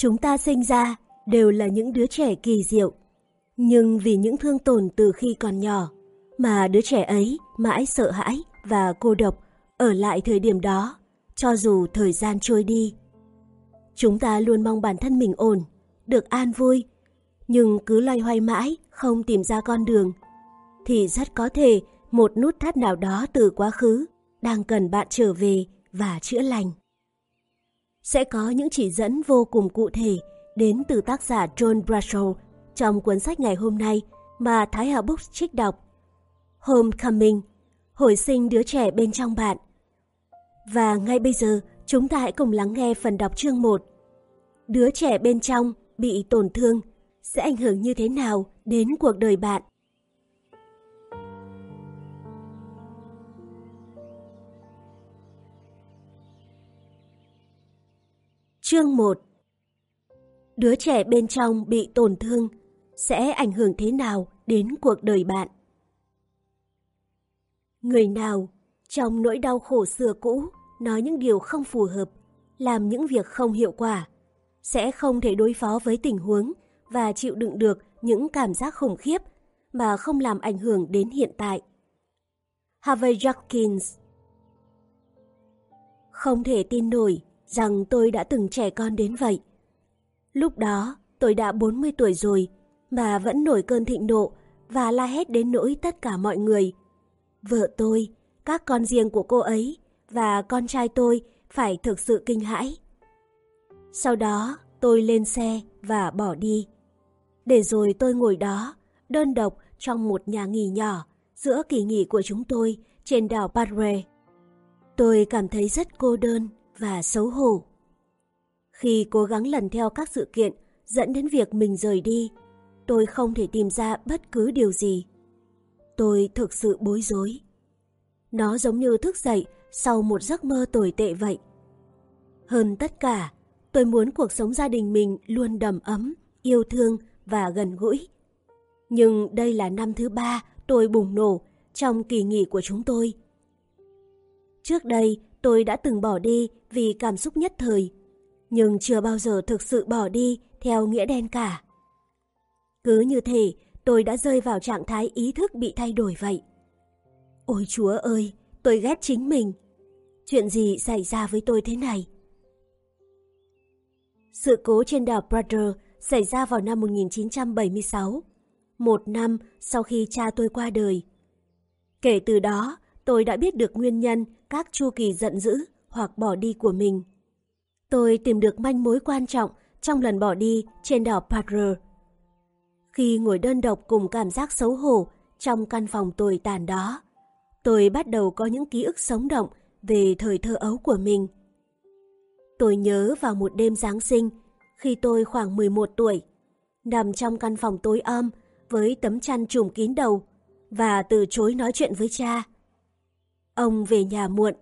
Chúng ta sinh ra đều là những đứa trẻ kỳ diệu, nhưng vì những thương tổn từ khi còn nhỏ mà đứa trẻ ấy mãi sợ hãi và cô độc ở lại thời điểm đó, cho dù thời gian trôi đi. Chúng ta luôn mong bản thân mình ổn, được an vui, nhưng cứ loay hoay mãi không tìm ra con đường, thì rất có thể một nút thắt nào đó từ quá khứ đang cần bạn trở về và chữa lành. Sẽ có những chỉ dẫn vô cùng cụ thể đến từ tác giả John Bradshaw trong cuốn sách ngày hôm nay mà Thái Hà Books trích đọc. Homecoming, hồi sinh đứa trẻ bên trong bạn. Và ngay bây giờ, chúng ta hãy cùng lắng nghe phần đọc chương 1. Đứa trẻ bên trong bị tổn thương sẽ ảnh hưởng như thế nào đến cuộc đời bạn? Chương 1 Đứa trẻ bên trong bị tổn thương sẽ ảnh hưởng thế nào đến cuộc đời bạn? Người nào trong nỗi đau khổ xưa cũ nói những điều không phù hợp, làm những việc không hiệu quả, sẽ không thể đối phó với tình huống và chịu đựng được những cảm giác khủng khiếp mà không làm ảnh hưởng đến hiện tại. Harvey Jenkins Không thể tin nổi rằng tôi đã từng trẻ con đến vậy. Lúc đó, tôi đã 40 tuổi rồi mà vẫn nổi cơn thịnh nộ và la hét đến nỗi tất cả mọi người. Vợ tôi, các con riêng của cô ấy và con trai tôi phải thực sự kinh hãi. Sau đó, tôi lên xe và bỏ đi. Để rồi tôi ngồi đó, đơn độc trong một nhà nghỉ nhỏ giữa kỳ nghỉ của chúng tôi trên đảo Padre. Tôi cảm thấy rất cô đơn và xấu hổ. Khi cố gắng lần theo các sự kiện dẫn đến việc mình rời đi, tôi không thể tìm ra bất cứ điều gì. Tôi thực sự bối rối. Nó giống như thức dậy sau một giấc mơ tồi tệ vậy. Hơn tất cả, tôi muốn cuộc sống gia đình mình luôn đầm ấm, yêu thương và gần gũi. Nhưng đây là năm thứ ba tôi bùng nổ trong kỳ nghỉ của chúng tôi. Trước đây, tôi đã từng bỏ đi vì cảm xúc nhất thời, nhưng chưa bao giờ thực sự bỏ đi theo nghĩa đen cả. Cứ như thế, tôi đã rơi vào trạng thái ý thức bị thay đổi vậy. Ôi chúa ơi, tôi ghét chính mình. Chuyện gì xảy ra với tôi thế này? Sự cố trên đảo Brother xảy ra vào năm 1976, một năm sau khi cha tôi qua đời. Kể từ đó, tôi đã biết được nguyên nhân các chu kỳ giận dữ hoặc bỏ đi của mình. Tôi tìm được manh mối quan trọng trong lần bỏ đi trên đảo Padre. Khi ngồi đơn độc cùng cảm giác xấu hổ trong căn phòng tồi tàn đó, tôi bắt đầu có những ký ức sống động về thời thơ ấu của mình. Tôi nhớ vào một đêm Giáng sinh khi tôi khoảng 11 tuổi, nằm trong căn phòng tối om với tấm chăn trùm kín đầu và từ chối nói chuyện với cha. Ông về nhà muộn,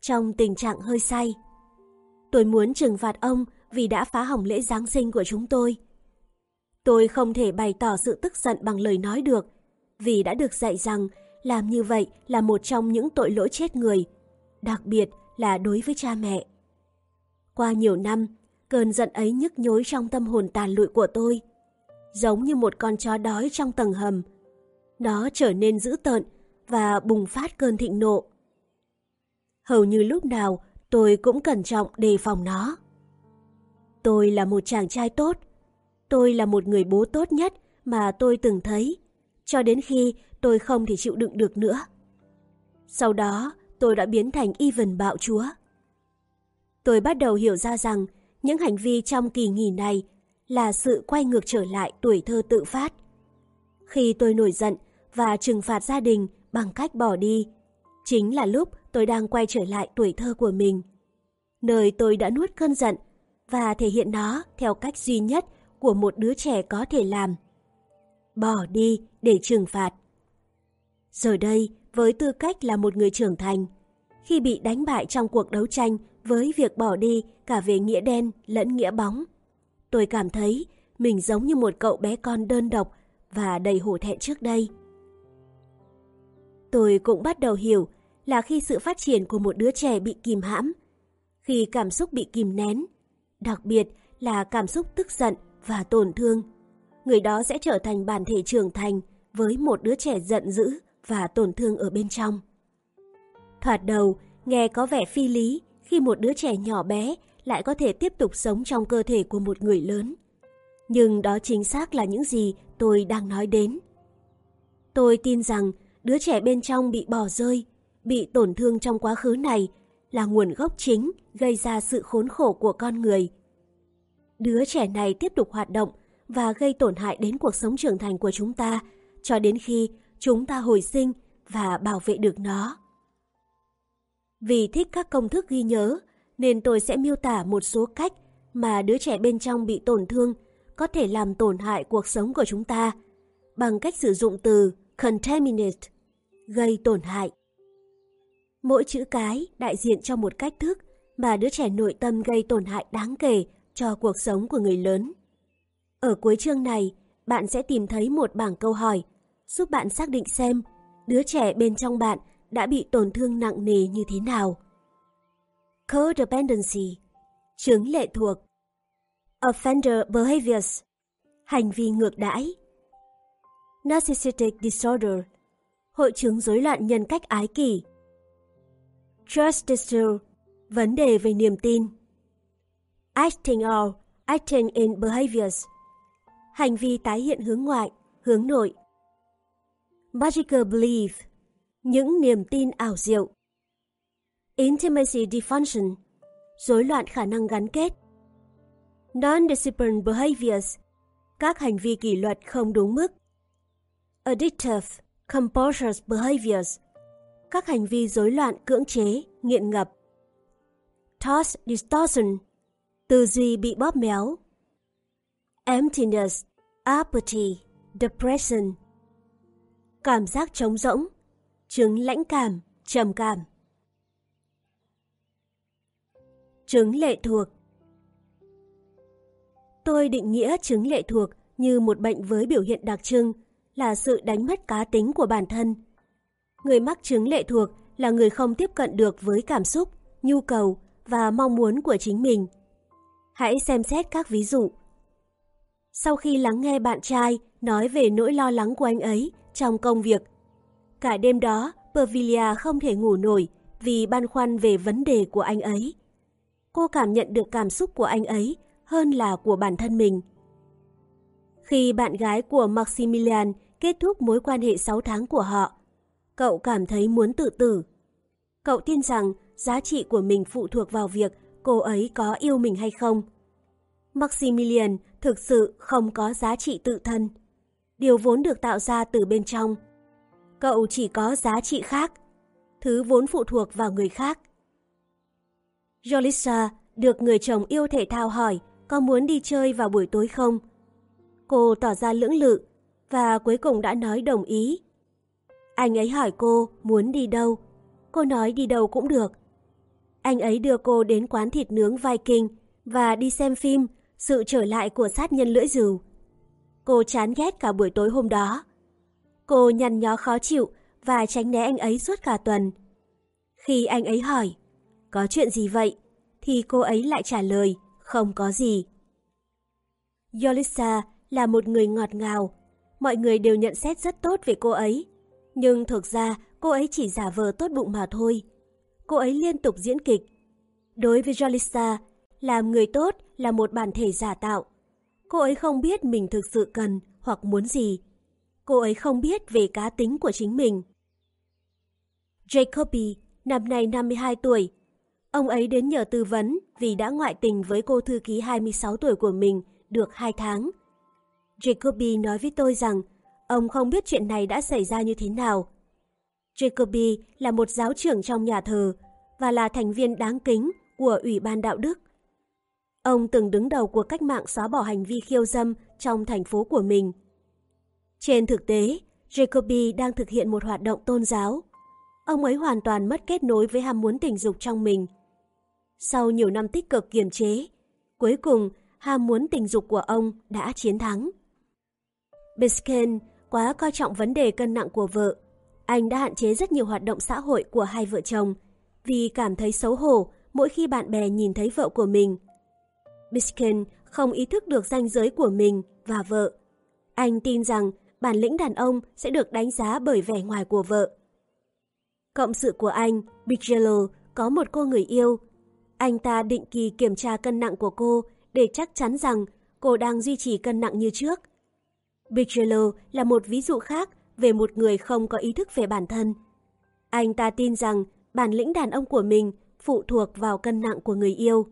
trong tình trạng hơi say. Tôi muốn trừng phạt ông vì đã phá hỏng lễ Giáng sinh của chúng tôi. Tôi không thể bày tỏ sự tức giận bằng lời nói được, vì đã được dạy rằng làm như vậy là một trong những tội lỗi chết người, đặc biệt là đối với cha mẹ. Qua nhiều năm, cơn giận ấy nhức nhối trong tâm hồn tàn lụi của tôi, giống như một con chó đói trong tầng hầm. Nó trở nên dữ tợn và bùng phát cơn thịnh nộ. Hầu như lúc nào tôi cũng cẩn trọng đề phòng nó. Tôi là một chàng trai tốt. Tôi là một người bố tốt nhất mà tôi từng thấy, cho đến khi tôi không thể chịu đựng được nữa. Sau đó, tôi đã biến thành Even bạo chúa. Tôi bắt đầu hiểu ra rằng những hành vi trong kỳ nghỉ này là sự quay ngược trở lại tuổi thơ tự phát. Khi tôi nổi giận và trừng phạt gia đình bằng cách bỏ đi, chính là lúc tôi đang quay trở lại tuổi thơ của mình. Nơi tôi đã nuốt cơn giận và thể hiện nó theo cách duy nhất của một đứa trẻ có thể làm. Bỏ đi để trừng phạt. Giờ đây, với tư cách là một người trưởng thành, khi bị đánh bại trong cuộc đấu tranh với việc bỏ đi cả về nghĩa đen lẫn nghĩa bóng, tôi cảm thấy mình giống như một cậu bé con đơn độc và đầy hổ thẹn trước đây. Tôi cũng bắt đầu hiểu là khi sự phát triển của một đứa trẻ bị kìm hãm, khi cảm xúc bị kìm nén, đặc biệt là cảm xúc tức giận và tổn thương. Người đó sẽ trở thành bản thể trưởng thành với một đứa trẻ giận dữ và tổn thương ở bên trong. Thoạt đầu, nghe có vẻ phi lý khi một đứa trẻ nhỏ bé lại có thể tiếp tục sống trong cơ thể của một người lớn. Nhưng đó chính xác là những gì tôi đang nói đến. Tôi tin rằng đứa trẻ bên trong bị bỏ rơi, bị tổn thương trong quá khứ này là nguồn gốc chính gây ra sự khốn khổ của con người. Đứa trẻ này tiếp tục hoạt động và gây tổn hại đến cuộc sống trưởng thành của chúng ta cho đến khi chúng ta hồi sinh và bảo vệ được nó. Vì thích các công thức ghi nhớ, nên tôi sẽ miêu tả một số cách mà đứa trẻ bên trong bị tổn thương có thể làm tổn hại cuộc sống của chúng ta bằng cách sử dụng từ contaminate, gây tổn hại. Mỗi chữ cái đại diện cho một cách thức mà đứa trẻ nội tâm gây tổn hại đáng kể cho cuộc sống của người lớn. Ở cuối chương này, bạn sẽ tìm thấy một bảng câu hỏi giúp bạn xác định xem đứa trẻ bên trong bạn đã bị tổn thương nặng nề như thế nào. Codependency, chứng lệ thuộc. Offender behaviors, hành vi ngược đãi. Narcissistic disorder, hội chứng rối loạn nhân cách ái kỷ. Trust issue, vấn đề về niềm tin. Acting out, acting in behaviors, hành vi tái hiện hướng ngoại, hướng nội. Magical belief, những niềm tin ảo diệu. Intimacy dysfunction, rối loạn khả năng gắn kết. Non-disciplined behaviors, các hành vi kỷ luật không đúng mức. Addictive, compulsive behaviors, các hành vi rối loạn cưỡng chế, nghiện ngập. Thought distortion, tư duy bị bóp méo. Emptiness, apathy, depression, cảm giác trống rỗng, chứng lãnh cảm, trầm cảm. Chứng lệ thuộc Tôi định nghĩa chứng lệ thuộc như một bệnh với biểu hiện đặc trưng là sự đánh mất cá tính của bản thân. Người mắc chứng lệ thuộc là người không tiếp cận được với cảm xúc, nhu cầu và mong muốn của chính mình. Hãy xem xét các ví dụ. Sau khi lắng nghe bạn trai nói về nỗi lo lắng của anh ấy trong công việc, cả đêm đó Pervilia không thể ngủ nổi vì băn khoăn về vấn đề của anh ấy. Cô cảm nhận được cảm xúc của anh ấy hơn là của bản thân mình. Khi bạn gái của Maximilian kết thúc mối quan hệ 6 tháng của họ, cậu cảm thấy muốn tự tử. Cậu tin rằng giá trị của mình phụ thuộc vào việc cô ấy có yêu mình hay không. Maximilian thực sự không có giá trị tự thân. Điều vốn được tạo ra từ bên trong. Cậu chỉ có giá trị khác, thứ vốn phụ thuộc vào người khác. Jolissa được người chồng yêu thể thao hỏi có muốn đi chơi vào buổi tối không. Cô tỏ ra lưỡng lự và cuối cùng đã nói đồng ý. Anh ấy hỏi cô muốn đi đâu. Cô nói đi đâu cũng được. Anh ấy đưa cô đến quán thịt nướng Viking và đi xem phim Sự trở lại của sát nhân lưỡi rìu. Cô chán ghét cả buổi tối hôm đó. Cô nhăn nhó khó chịu và tránh né anh ấy suốt cả tuần. Khi anh ấy hỏi, có chuyện gì vậy? Thì cô ấy lại trả lời, không có gì. Yolissa là một người ngọt ngào. Mọi người đều nhận xét rất tốt về cô ấy. Nhưng thực ra cô ấy chỉ giả vờ tốt bụng mà thôi. Cô ấy liên tục diễn kịch. Đối với Yolissa, làm người tốt là một bản thể giả tạo. Cô ấy không biết mình thực sự cần hoặc muốn gì. Cô ấy không biết về cá tính của chính mình. Jacoby, năm nay 52 tuổi. Ông ấy đến nhờ tư vấn vì đã ngoại tình với cô thư ký 26 tuổi của mình được 2 tháng. Jacoby nói với tôi rằng ông không biết chuyện này đã xảy ra như thế nào. Jacoby là một giáo trưởng trong nhà thờ và là thành viên đáng kính của Ủy ban Đạo đức. Ông từng đứng đầu cuộc cách mạng xóa bỏ hành vi khiêu dâm trong thành phố của mình. Trên thực tế, Jacoby đang thực hiện một hoạt động tôn giáo. Ông ấy hoàn toàn mất kết nối với ham muốn tình dục trong mình. Sau nhiều năm tích cực kiềm chế, cuối cùng ham muốn tình dục của ông đã chiến thắng. Biscayne quá coi trọng vấn đề cân nặng của vợ. Anh đã hạn chế rất nhiều hoạt động xã hội của hai vợ chồng vì cảm thấy xấu hổ mỗi khi bạn bè nhìn thấy vợ của mình. Bisken không ý thức được ranh giới của mình và vợ. Anh tin rằng bản lĩnh đàn ông sẽ được đánh giá bởi vẻ ngoài của vợ. Cộng sự của anh, Bigelow, có một cô người yêu. Anh ta định kỳ kiểm tra cân nặng của cô để chắc chắn rằng cô đang duy trì cân nặng như trước. Bigelow là một ví dụ khác về một người không có ý thức về bản thân. Anh ta tin rằng bản lĩnh đàn ông của mình phụ thuộc vào cân nặng của người yêu.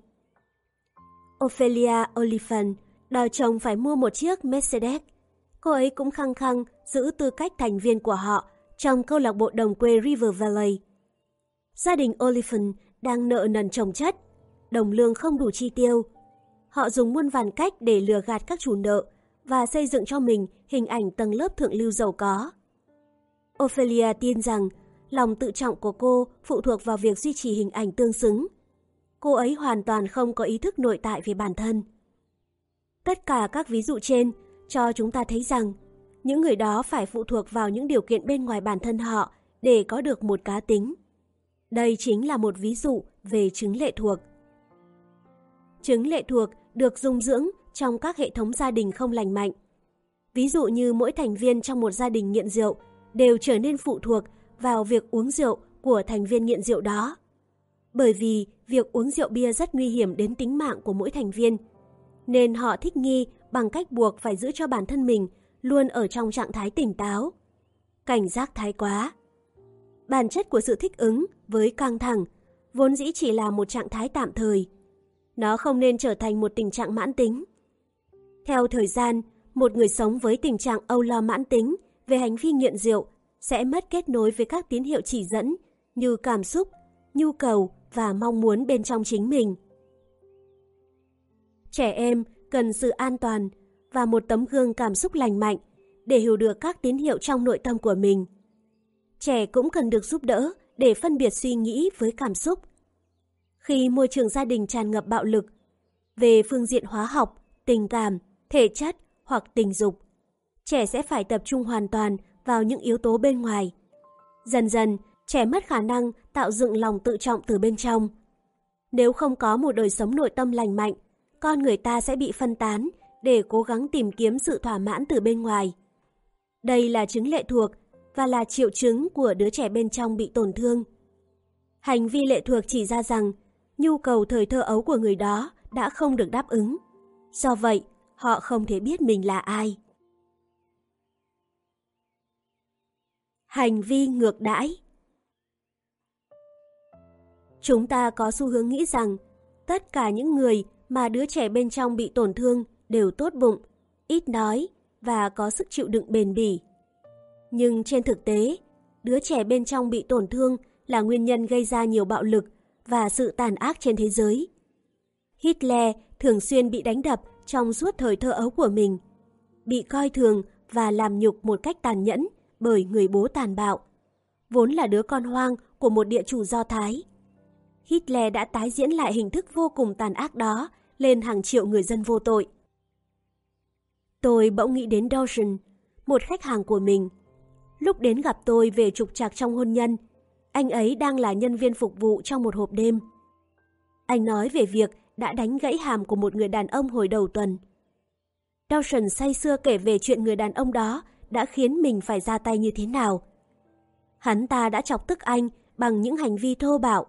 Ophelia Oliphant đòi chồng phải mua một chiếc Mercedes. Cô ấy cũng khăng khăng giữ tư cách thành viên của họ trong câu lạc bộ đồng quê River Valley. Gia đình Oliphant đang nợ nần chồng chất, đồng lương không đủ chi tiêu. Họ dùng muôn vàn cách để lừa gạt các chủ nợ và xây dựng cho mình hình ảnh tầng lớp thượng lưu giàu có. Ophelia tin rằng lòng tự trọng của cô phụ thuộc vào việc duy trì hình ảnh tương xứng. Cô ấy hoàn toàn không có ý thức nội tại về bản thân. Tất cả các ví dụ trên cho chúng ta thấy rằng những người đó phải phụ thuộc vào những điều kiện bên ngoài bản thân họ để có được một cá tính. Đây chính là một ví dụ về chứng lệ thuộc. Chứng lệ thuộc được dung dưỡng trong các hệ thống gia đình không lành mạnh. Ví dụ như mỗi thành viên trong một gia đình nghiện rượu đều trở nên phụ thuộc vào việc uống rượu của thành viên nghiện rượu đó. Bởi vì việc uống rượu bia rất nguy hiểm đến tính mạng của mỗi thành viên, nên họ thích nghi bằng cách buộc phải giữ cho bản thân mình luôn ở trong trạng thái tỉnh táo. Cảnh giác thái quá. Bản chất của sự thích ứng với căng thẳng vốn dĩ chỉ là một trạng thái tạm thời. Nó không nên trở thành một tình trạng mãn tính. Theo thời gian, một người sống với tình trạng âu lo mãn tính về hành vi nghiện rượu sẽ mất kết nối với các tín hiệu chỉ dẫn như cảm xúc, nhu cầu và mong muốn bên trong chính mình. Trẻ em cần sự an toàn và một tấm gương cảm xúc lành mạnh để hiểu được các tín hiệu trong nội tâm của mình. Trẻ cũng cần được giúp đỡ để phân biệt suy nghĩ với cảm xúc. Khi môi trường gia đình tràn ngập bạo lực, về phương diện hóa học, tình cảm, thể chất hoặc tình dục, trẻ sẽ phải tập trung hoàn toàn vào những yếu tố bên ngoài. Dần dần, trẻ mất khả năng tạo dựng lòng tự trọng từ bên trong. Nếu không có một đời sống nội tâm lành mạnh, con người ta sẽ bị phân tán để cố gắng tìm kiếm sự thỏa mãn từ bên ngoài. Đây là chứng lệ thuộc và là triệu chứng của đứa trẻ bên trong bị tổn thương. Hành vi lệ thuộc chỉ ra rằng nhu cầu thời thơ ấu của người đó đã không được đáp ứng. Do vậy, họ không thể biết mình là ai. Hành vi ngược đãi Chúng ta có xu hướng nghĩ rằng tất cả những người mà đứa trẻ bên trong bị tổn thương đều tốt bụng, ít nói và có sức chịu đựng bền bỉ. Nhưng trên thực tế, đứa trẻ bên trong bị tổn thương là nguyên nhân gây ra nhiều bạo lực và sự tàn ác trên thế giới. Hitler thường xuyên bị đánh đập trong suốt thời thơ ấu của mình, bị coi thường và làm nhục một cách tàn nhẫn bởi người bố tàn bạo, vốn là đứa con hoang của một địa chủ Do Thái. Hitler đã tái diễn lại hình thức vô cùng tàn ác đó lên hàng triệu người dân vô tội. Tôi bỗng nghĩ đến Dawson, một khách hàng của mình. Lúc đến gặp tôi về trục trặc trong hôn nhân, anh ấy đang là nhân viên phục vụ trong một hộp đêm. Anh nói về việc đã đánh gãy hàm của một người đàn ông hồi đầu tuần. Dawson say sưa kể về chuyện người đàn ông đó đã khiến mình phải ra tay như thế nào. Hắn ta đã chọc tức anh bằng những hành vi thô bạo.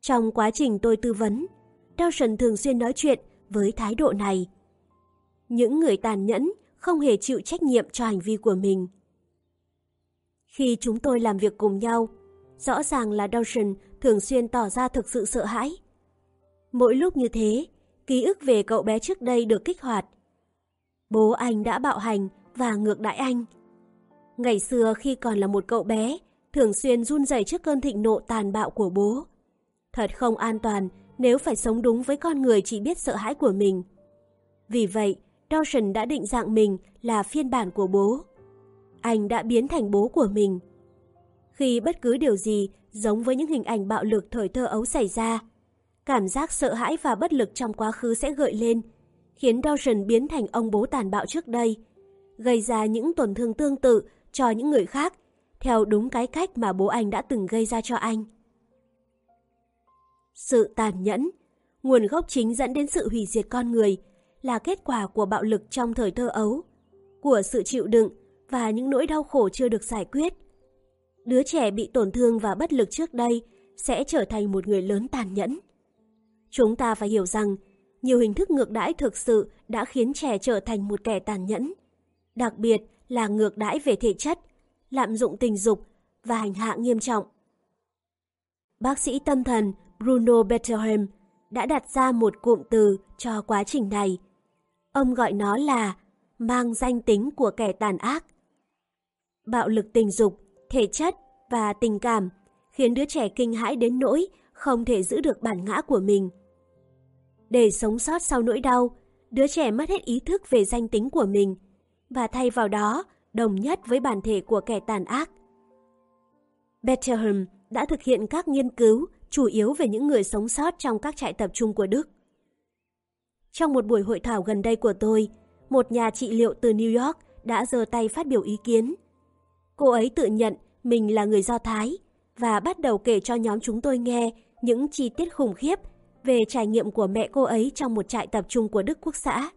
Trong quá trình tôi tư vấn, Dawson thường xuyên nói chuyện với thái độ này. Những người tàn nhẫn không hề chịu trách nhiệm cho hành vi của mình. Khi chúng tôi làm việc cùng nhau, rõ ràng là Dawson thường xuyên tỏ ra thực sự sợ hãi. Mỗi lúc như thế, ký ức về cậu bé trước đây được kích hoạt. Bố anh đã bạo hành và ngược đãi anh. Ngày xưa khi còn là một cậu bé, thường xuyên run rẩy trước cơn thịnh nộ tàn bạo của bố. Thật không an toàn nếu phải sống đúng với con người chỉ biết sợ hãi của mình. Vì vậy, Dawson đã định dạng mình là phiên bản của bố. Anh đã biến thành bố của mình. Khi bất cứ điều gì giống với những hình ảnh bạo lực thời thơ ấu xảy ra, cảm giác sợ hãi và bất lực trong quá khứ sẽ gợi lên, khiến Dawson biến thành ông bố tàn bạo trước đây, gây ra những tổn thương tương tự cho những người khác, theo đúng cái cách mà bố anh đã từng gây ra cho anh. Sự tàn nhẫn, nguồn gốc chính dẫn đến sự hủy diệt con người là kết quả của bạo lực trong thời thơ ấu, của sự chịu đựng và những nỗi đau khổ chưa được giải quyết. Đứa trẻ bị tổn thương và bất lực trước đây sẽ trở thành một người lớn tàn nhẫn. Chúng ta phải hiểu rằng, nhiều hình thức ngược đãi thực sự đã khiến trẻ trở thành một kẻ tàn nhẫn, đặc biệt là ngược đãi về thể chất, lạm dụng tình dục và hành hạ nghiêm trọng. Bác sĩ tâm thần Bruno Bettelheim đã đặt ra một cụm từ cho quá trình này. Ông gọi nó là mang danh tính của kẻ tàn ác. Bạo lực tình dục, thể chất và tình cảm khiến đứa trẻ kinh hãi đến nỗi không thể giữ được bản ngã của mình. Để sống sót sau nỗi đau, đứa trẻ mất hết ý thức về danh tính của mình và thay vào đó đồng nhất với bản thể của kẻ tàn ác. Bethlehem đã thực hiện các nghiên cứu chủ yếu về những người sống sót trong các trại tập trung của Đức. Trong một buổi hội thảo gần đây của tôi, một nhà trị liệu từ New York đã giơ tay phát biểu ý kiến. Cô ấy tự nhận mình là người Do Thái và bắt đầu kể cho nhóm chúng tôi nghe những chi tiết khủng khiếp về trải nghiệm của mẹ cô ấy trong một trại tập trung của Đức Quốc xã.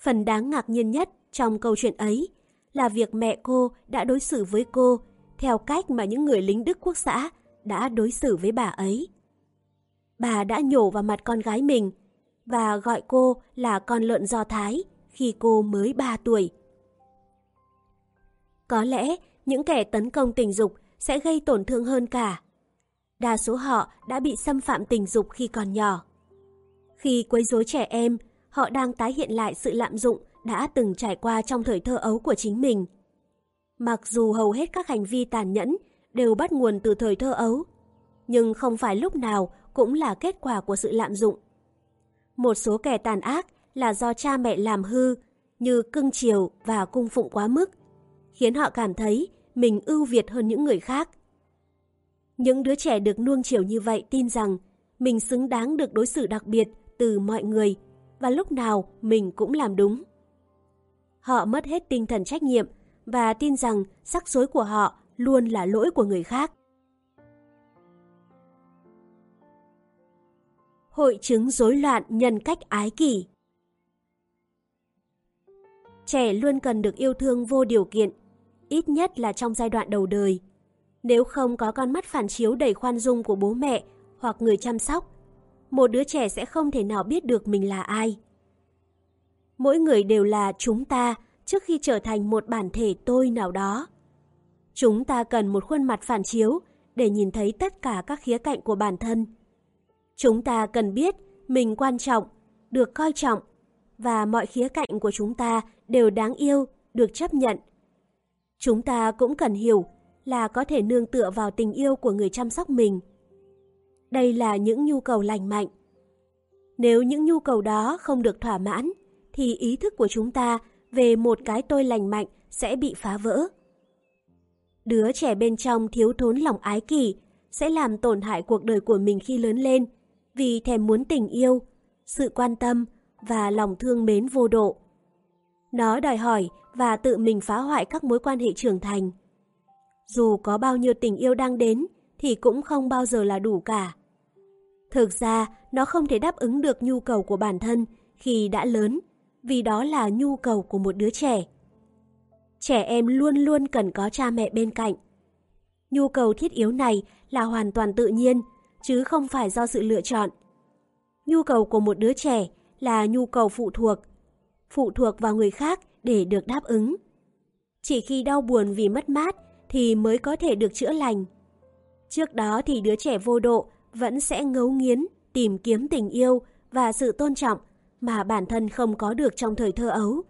Phần đáng ngạc nhiên nhất trong câu chuyện ấy là việc mẹ cô đã đối xử với cô theo cách mà những người lính Đức Quốc xã đã đối xử với bà ấy. Bà đã nhổ vào mặt con gái mình và gọi cô là con lợn Do Thái khi cô mới 3 tuổi. Có lẽ những kẻ tấn công tình dục sẽ gây tổn thương hơn cả. Đa số họ đã bị xâm phạm tình dục khi còn nhỏ. Khi quấy rối trẻ em, họ đang tái hiện lại sự lạm dụng đã từng trải qua trong thời thơ ấu của chính mình. Mặc dù hầu hết các hành vi tàn nhẫn đều bắt nguồn từ thời thơ ấu, nhưng không phải lúc nào cũng là kết quả của sự lạm dụng. Một số kẻ tàn ác là do cha mẹ làm hư như cưng chiều và cung phụng quá mức, khiến họ cảm thấy mình ưu việt hơn những người khác. Những đứa trẻ được nuông chiều như vậy tin rằng mình xứng đáng được đối xử đặc biệt từ mọi người và lúc nào mình cũng làm đúng. Họ mất hết tinh thần trách nhiệm và tin rằng sắc rối của họ luôn là lỗi của người khác. Hội chứng rối loạn nhân cách ái kỷ Trẻ luôn cần được yêu thương vô điều kiện, ít nhất là trong giai đoạn đầu đời. Nếu không có con mắt phản chiếu đầy khoan dung của bố mẹ hoặc người chăm sóc, một đứa trẻ sẽ không thể nào biết được mình là ai. Mỗi người đều là chúng ta trước khi trở thành một bản thể tôi nào đó. Chúng ta cần một khuôn mặt phản chiếu để nhìn thấy tất cả các khía cạnh của bản thân. Chúng ta cần biết mình quan trọng, được coi trọng và mọi khía cạnh của chúng ta đều đáng yêu, được chấp nhận. Chúng ta cũng cần hiểu là có thể nương tựa vào tình yêu của người chăm sóc mình. Đây là những nhu cầu lành mạnh. Nếu những nhu cầu đó không được thỏa mãn, thì ý thức của chúng ta về một cái tôi lành mạnh sẽ bị phá vỡ. Đứa trẻ bên trong thiếu thốn lòng ái kỷ sẽ làm tổn hại cuộc đời của mình khi lớn lên vì thèm muốn tình yêu, sự quan tâm và lòng thương mến vô độ. Nó đòi hỏi và tự mình phá hoại các mối quan hệ trưởng thành. Dù có bao nhiêu tình yêu đang đến thì cũng không bao giờ là đủ cả. Thực ra, nó không thể đáp ứng được nhu cầu của bản thân khi đã lớn, vì đó là nhu cầu của một đứa trẻ. Trẻ em luôn luôn cần có cha mẹ bên cạnh. Nhu cầu thiết yếu này là hoàn toàn tự nhiên, chứ không phải do sự lựa chọn. Nhu cầu của một đứa trẻ là nhu cầu phụ thuộc, phụ thuộc vào người khác để được đáp ứng. Chỉ khi đau buồn vì mất mát thì mới có thể được chữa lành. Trước đó thì đứa trẻ vô độ vẫn sẽ ngấu nghiến, tìm kiếm tình yêu và sự tôn trọng mà bản thân không có được trong thời thơ ấu.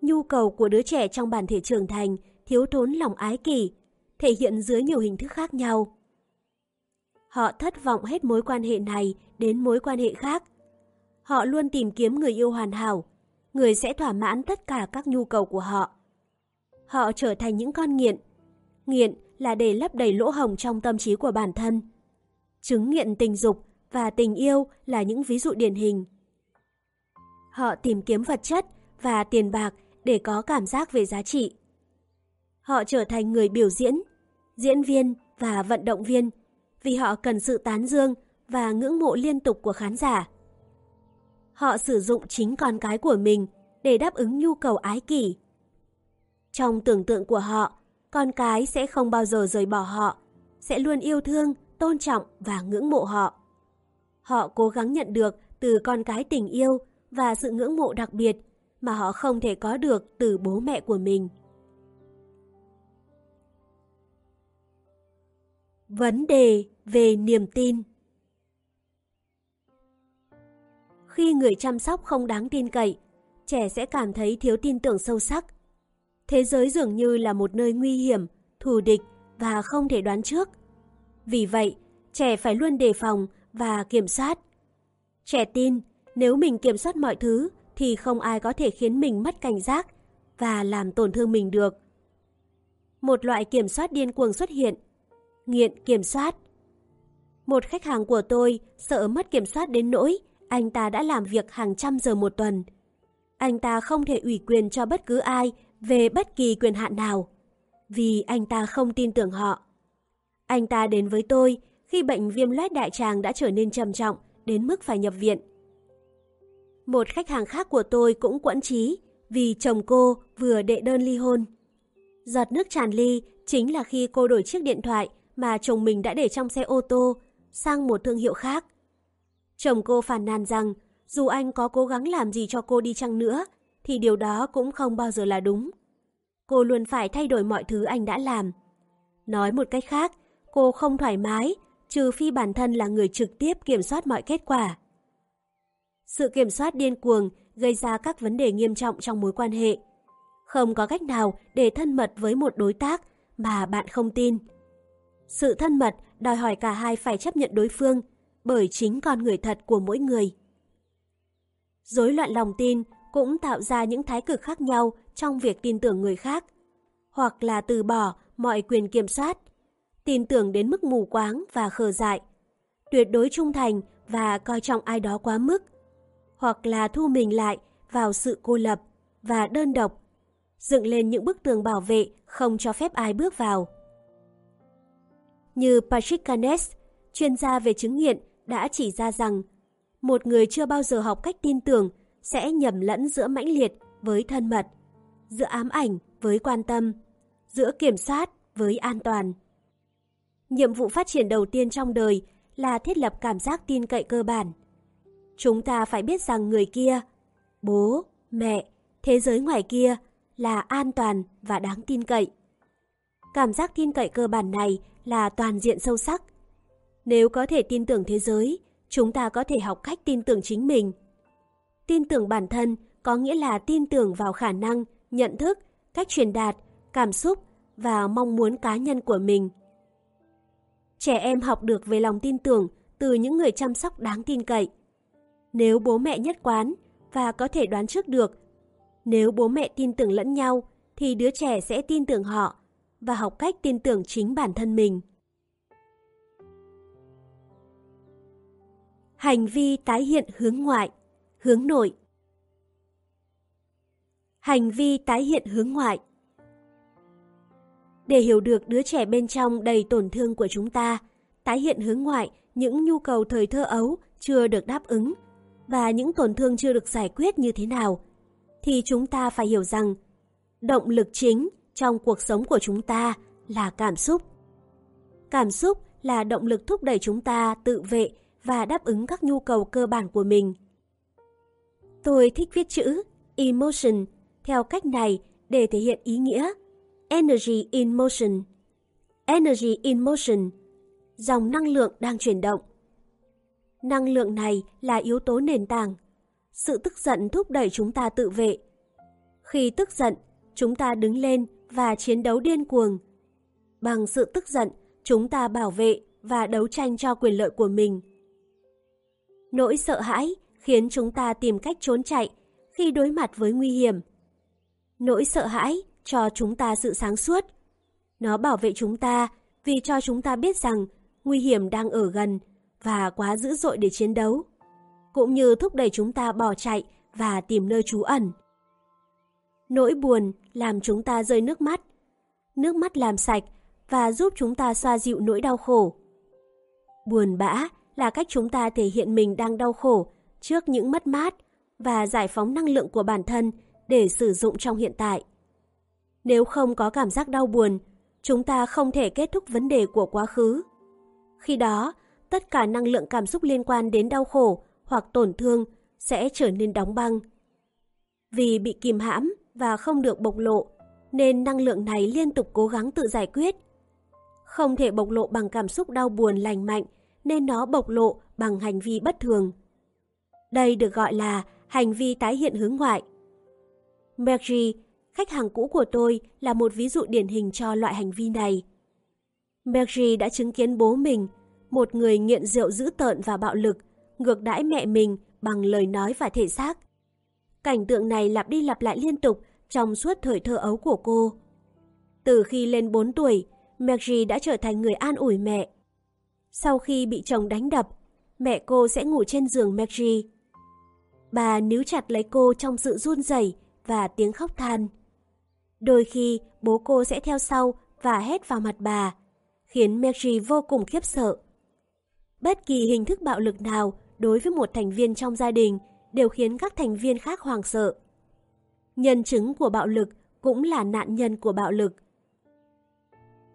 Nhu cầu của đứa trẻ trong bản thể trưởng thành thiếu thốn lòng ái kỷ, thể hiện dưới nhiều hình thức khác nhau. Họ thất vọng hết mối quan hệ này đến mối quan hệ khác. Họ luôn tìm kiếm người yêu hoàn hảo, người sẽ thỏa mãn tất cả các nhu cầu của họ. Họ trở thành những con nghiện. Nghiện là để lấp đầy lỗ hồng trong tâm trí của bản thân. Chứng nghiện tình dục và tình yêu là những ví dụ điển hình. Họ tìm kiếm vật chất và tiền bạc để có cảm giác về giá trị. Họ trở thành người biểu diễn, diễn viên và vận động viên vì họ cần sự tán dương và ngưỡng mộ liên tục của khán giả. Họ sử dụng chính con cái của mình để đáp ứng nhu cầu ái kỷ. Trong tưởng tượng của họ, con cái sẽ không bao giờ rời bỏ họ, sẽ luôn yêu thương, tôn trọng và ngưỡng mộ họ. Họ cố gắng nhận được từ con cái tình yêu và sự ngưỡng mộ đặc biệt mà họ không thể có được từ bố mẹ của mình. Vấn đề về niềm tin Khi người chăm sóc không đáng tin cậy, trẻ sẽ cảm thấy thiếu tin tưởng sâu sắc. Thế giới dường như là một nơi nguy hiểm, thù địch và không thể đoán trước. Vì vậy, trẻ phải luôn đề phòng và kiểm soát. Trẻ tin nếu mình kiểm soát mọi thứ thì không ai có thể khiến mình mất cảnh giác và làm tổn thương mình được. Một loại kiểm soát điên cuồng xuất hiện, nghiện kiểm soát. Một khách hàng của tôi sợ mất kiểm soát đến nỗi anh ta đã làm việc hàng trăm giờ một tuần. Anh ta không thể ủy quyền cho bất cứ ai về bất kỳ quyền hạn nào, vì anh ta không tin tưởng họ. Anh ta đến với tôi khi bệnh viêm loét đại tràng đã trở nên trầm trọng đến mức phải nhập viện. Một khách hàng khác của tôi cũng quẫn trí vì chồng cô vừa đệ đơn ly hôn. Giọt nước tràn ly chính là khi cô đổi chiếc điện thoại mà chồng mình đã để trong xe ô tô sang một thương hiệu khác. Chồng cô phàn nàn rằng dù anh có cố gắng làm gì cho cô đi chăng nữa thì điều đó cũng không bao giờ là đúng. Cô luôn phải thay đổi mọi thứ anh đã làm. Nói một cách khác, cô không thoải mái trừ phi bản thân là người trực tiếp kiểm soát mọi kết quả. Sự kiểm soát điên cuồng gây ra các vấn đề nghiêm trọng trong mối quan hệ. Không có cách nào để thân mật với một đối tác mà bạn không tin. Sự thân mật đòi hỏi cả hai phải chấp nhận đối phương bởi chính con người thật của mỗi người. Rối loạn lòng tin cũng tạo ra những thái cực khác nhau trong việc tin tưởng người khác, hoặc là từ bỏ mọi quyền kiểm soát, tin tưởng đến mức mù quáng và khờ dại, tuyệt đối trung thành và coi trọng ai đó quá mức, hoặc là thu mình lại vào sự cô lập và đơn độc, dựng lên những bức tường bảo vệ không cho phép ai bước vào. Như Patrick Canes, chuyên gia về chứng nghiện, đã chỉ ra rằng một người chưa bao giờ học cách tin tưởng sẽ nhầm lẫn giữa mãnh liệt với thân mật, giữa ám ảnh với quan tâm, giữa kiểm soát với an toàn. Nhiệm vụ phát triển đầu tiên trong đời là thiết lập cảm giác tin cậy cơ bản. Chúng ta phải biết rằng người kia, bố, mẹ, thế giới ngoài kia là an toàn và đáng tin cậy. Cảm giác tin cậy cơ bản này là toàn diện sâu sắc. Nếu có thể tin tưởng thế giới, chúng ta có thể học cách tin tưởng chính mình. Tin tưởng bản thân có nghĩa là tin tưởng vào khả năng, nhận thức, cách truyền đạt, cảm xúc và mong muốn cá nhân của mình. Trẻ em học được về lòng tin tưởng từ những người chăm sóc đáng tin cậy. Nếu bố mẹ nhất quán và có thể đoán trước được, nếu bố mẹ tin tưởng lẫn nhau thì đứa trẻ sẽ tin tưởng họ và học cách tin tưởng chính bản thân mình. Hành vi tái hiện hướng ngoại, hướng nội. Hành vi tái hiện hướng ngoại Để hiểu được đứa trẻ bên trong đầy tổn thương của chúng ta, tái hiện hướng ngoại những nhu cầu thời thơ ấu chưa được đáp ứng và những tổn thương chưa được giải quyết như thế nào, thì chúng ta phải hiểu rằng động lực chính trong cuộc sống của chúng ta là cảm xúc. Cảm xúc là động lực thúc đẩy chúng ta tự vệ và đáp ứng các nhu cầu cơ bản của mình. Tôi thích viết chữ emotion theo cách này để thể hiện ý nghĩa energy in motion. Energy in motion, dòng năng lượng đang chuyển động. Năng lượng này là yếu tố nền tảng. Sự tức giận thúc đẩy chúng ta tự vệ. Khi tức giận, chúng ta đứng lên và chiến đấu điên cuồng. Bằng sự tức giận, chúng ta bảo vệ và đấu tranh cho quyền lợi của mình. Nỗi sợ hãi khiến chúng ta tìm cách trốn chạy khi đối mặt với nguy hiểm. Nỗi sợ hãi cho chúng ta sự sáng suốt. Nó bảo vệ chúng ta vì cho chúng ta biết rằng nguy hiểm đang ở gần và quá dữ dội để chiến đấu, cũng như thúc đẩy chúng ta bỏ chạy và tìm nơi trú ẩn. Nỗi buồn làm chúng ta rơi nước mắt. Nước mắt làm sạch và giúp chúng ta xoa dịu nỗi đau khổ. Buồn bã là cách chúng ta thể hiện mình đang đau khổ trước những mất mát và giải phóng năng lượng của bản thân để sử dụng trong hiện tại. Nếu không có cảm giác đau buồn, chúng ta không thể kết thúc vấn đề của quá khứ. Khi đó, tất cả năng lượng cảm xúc liên quan đến đau khổ hoặc tổn thương sẽ trở nên đóng băng. Vì bị kìm hãm và không được bộc lộ, nên năng lượng này liên tục cố gắng tự giải quyết. Không thể bộc lộ bằng cảm xúc đau buồn lành mạnh, nên nó bộc lộ bằng hành vi bất thường. Đây được gọi là hành vi tái hiện hướng ngoại. Maggie, khách hàng cũ của tôi, là một ví dụ điển hình cho loại hành vi này. Maggie đã chứng kiến bố mình, một người nghiện rượu dữ tợn và bạo lực, ngược đãi mẹ mình bằng lời nói và thể xác. Cảnh tượng này lặp đi lặp lại liên tục trong suốt thời thơ ấu của cô. Từ khi lên 4 tuổi, Maggie đã trở thành người an ủi mẹ. Sau khi bị chồng đánh đập, mẹ cô sẽ ngủ trên giường Maggie. Bà níu chặt lấy cô trong sự run rẩy và tiếng khóc than. Đôi khi bố cô sẽ theo sau và hét vào mặt bà, khiến Mary vô cùng khiếp sợ. Bất kỳ hình thức bạo lực nào đối với một thành viên trong gia đình đều khiến các thành viên khác hoảng sợ. Nhân chứng của bạo lực cũng là nạn nhân của bạo lực.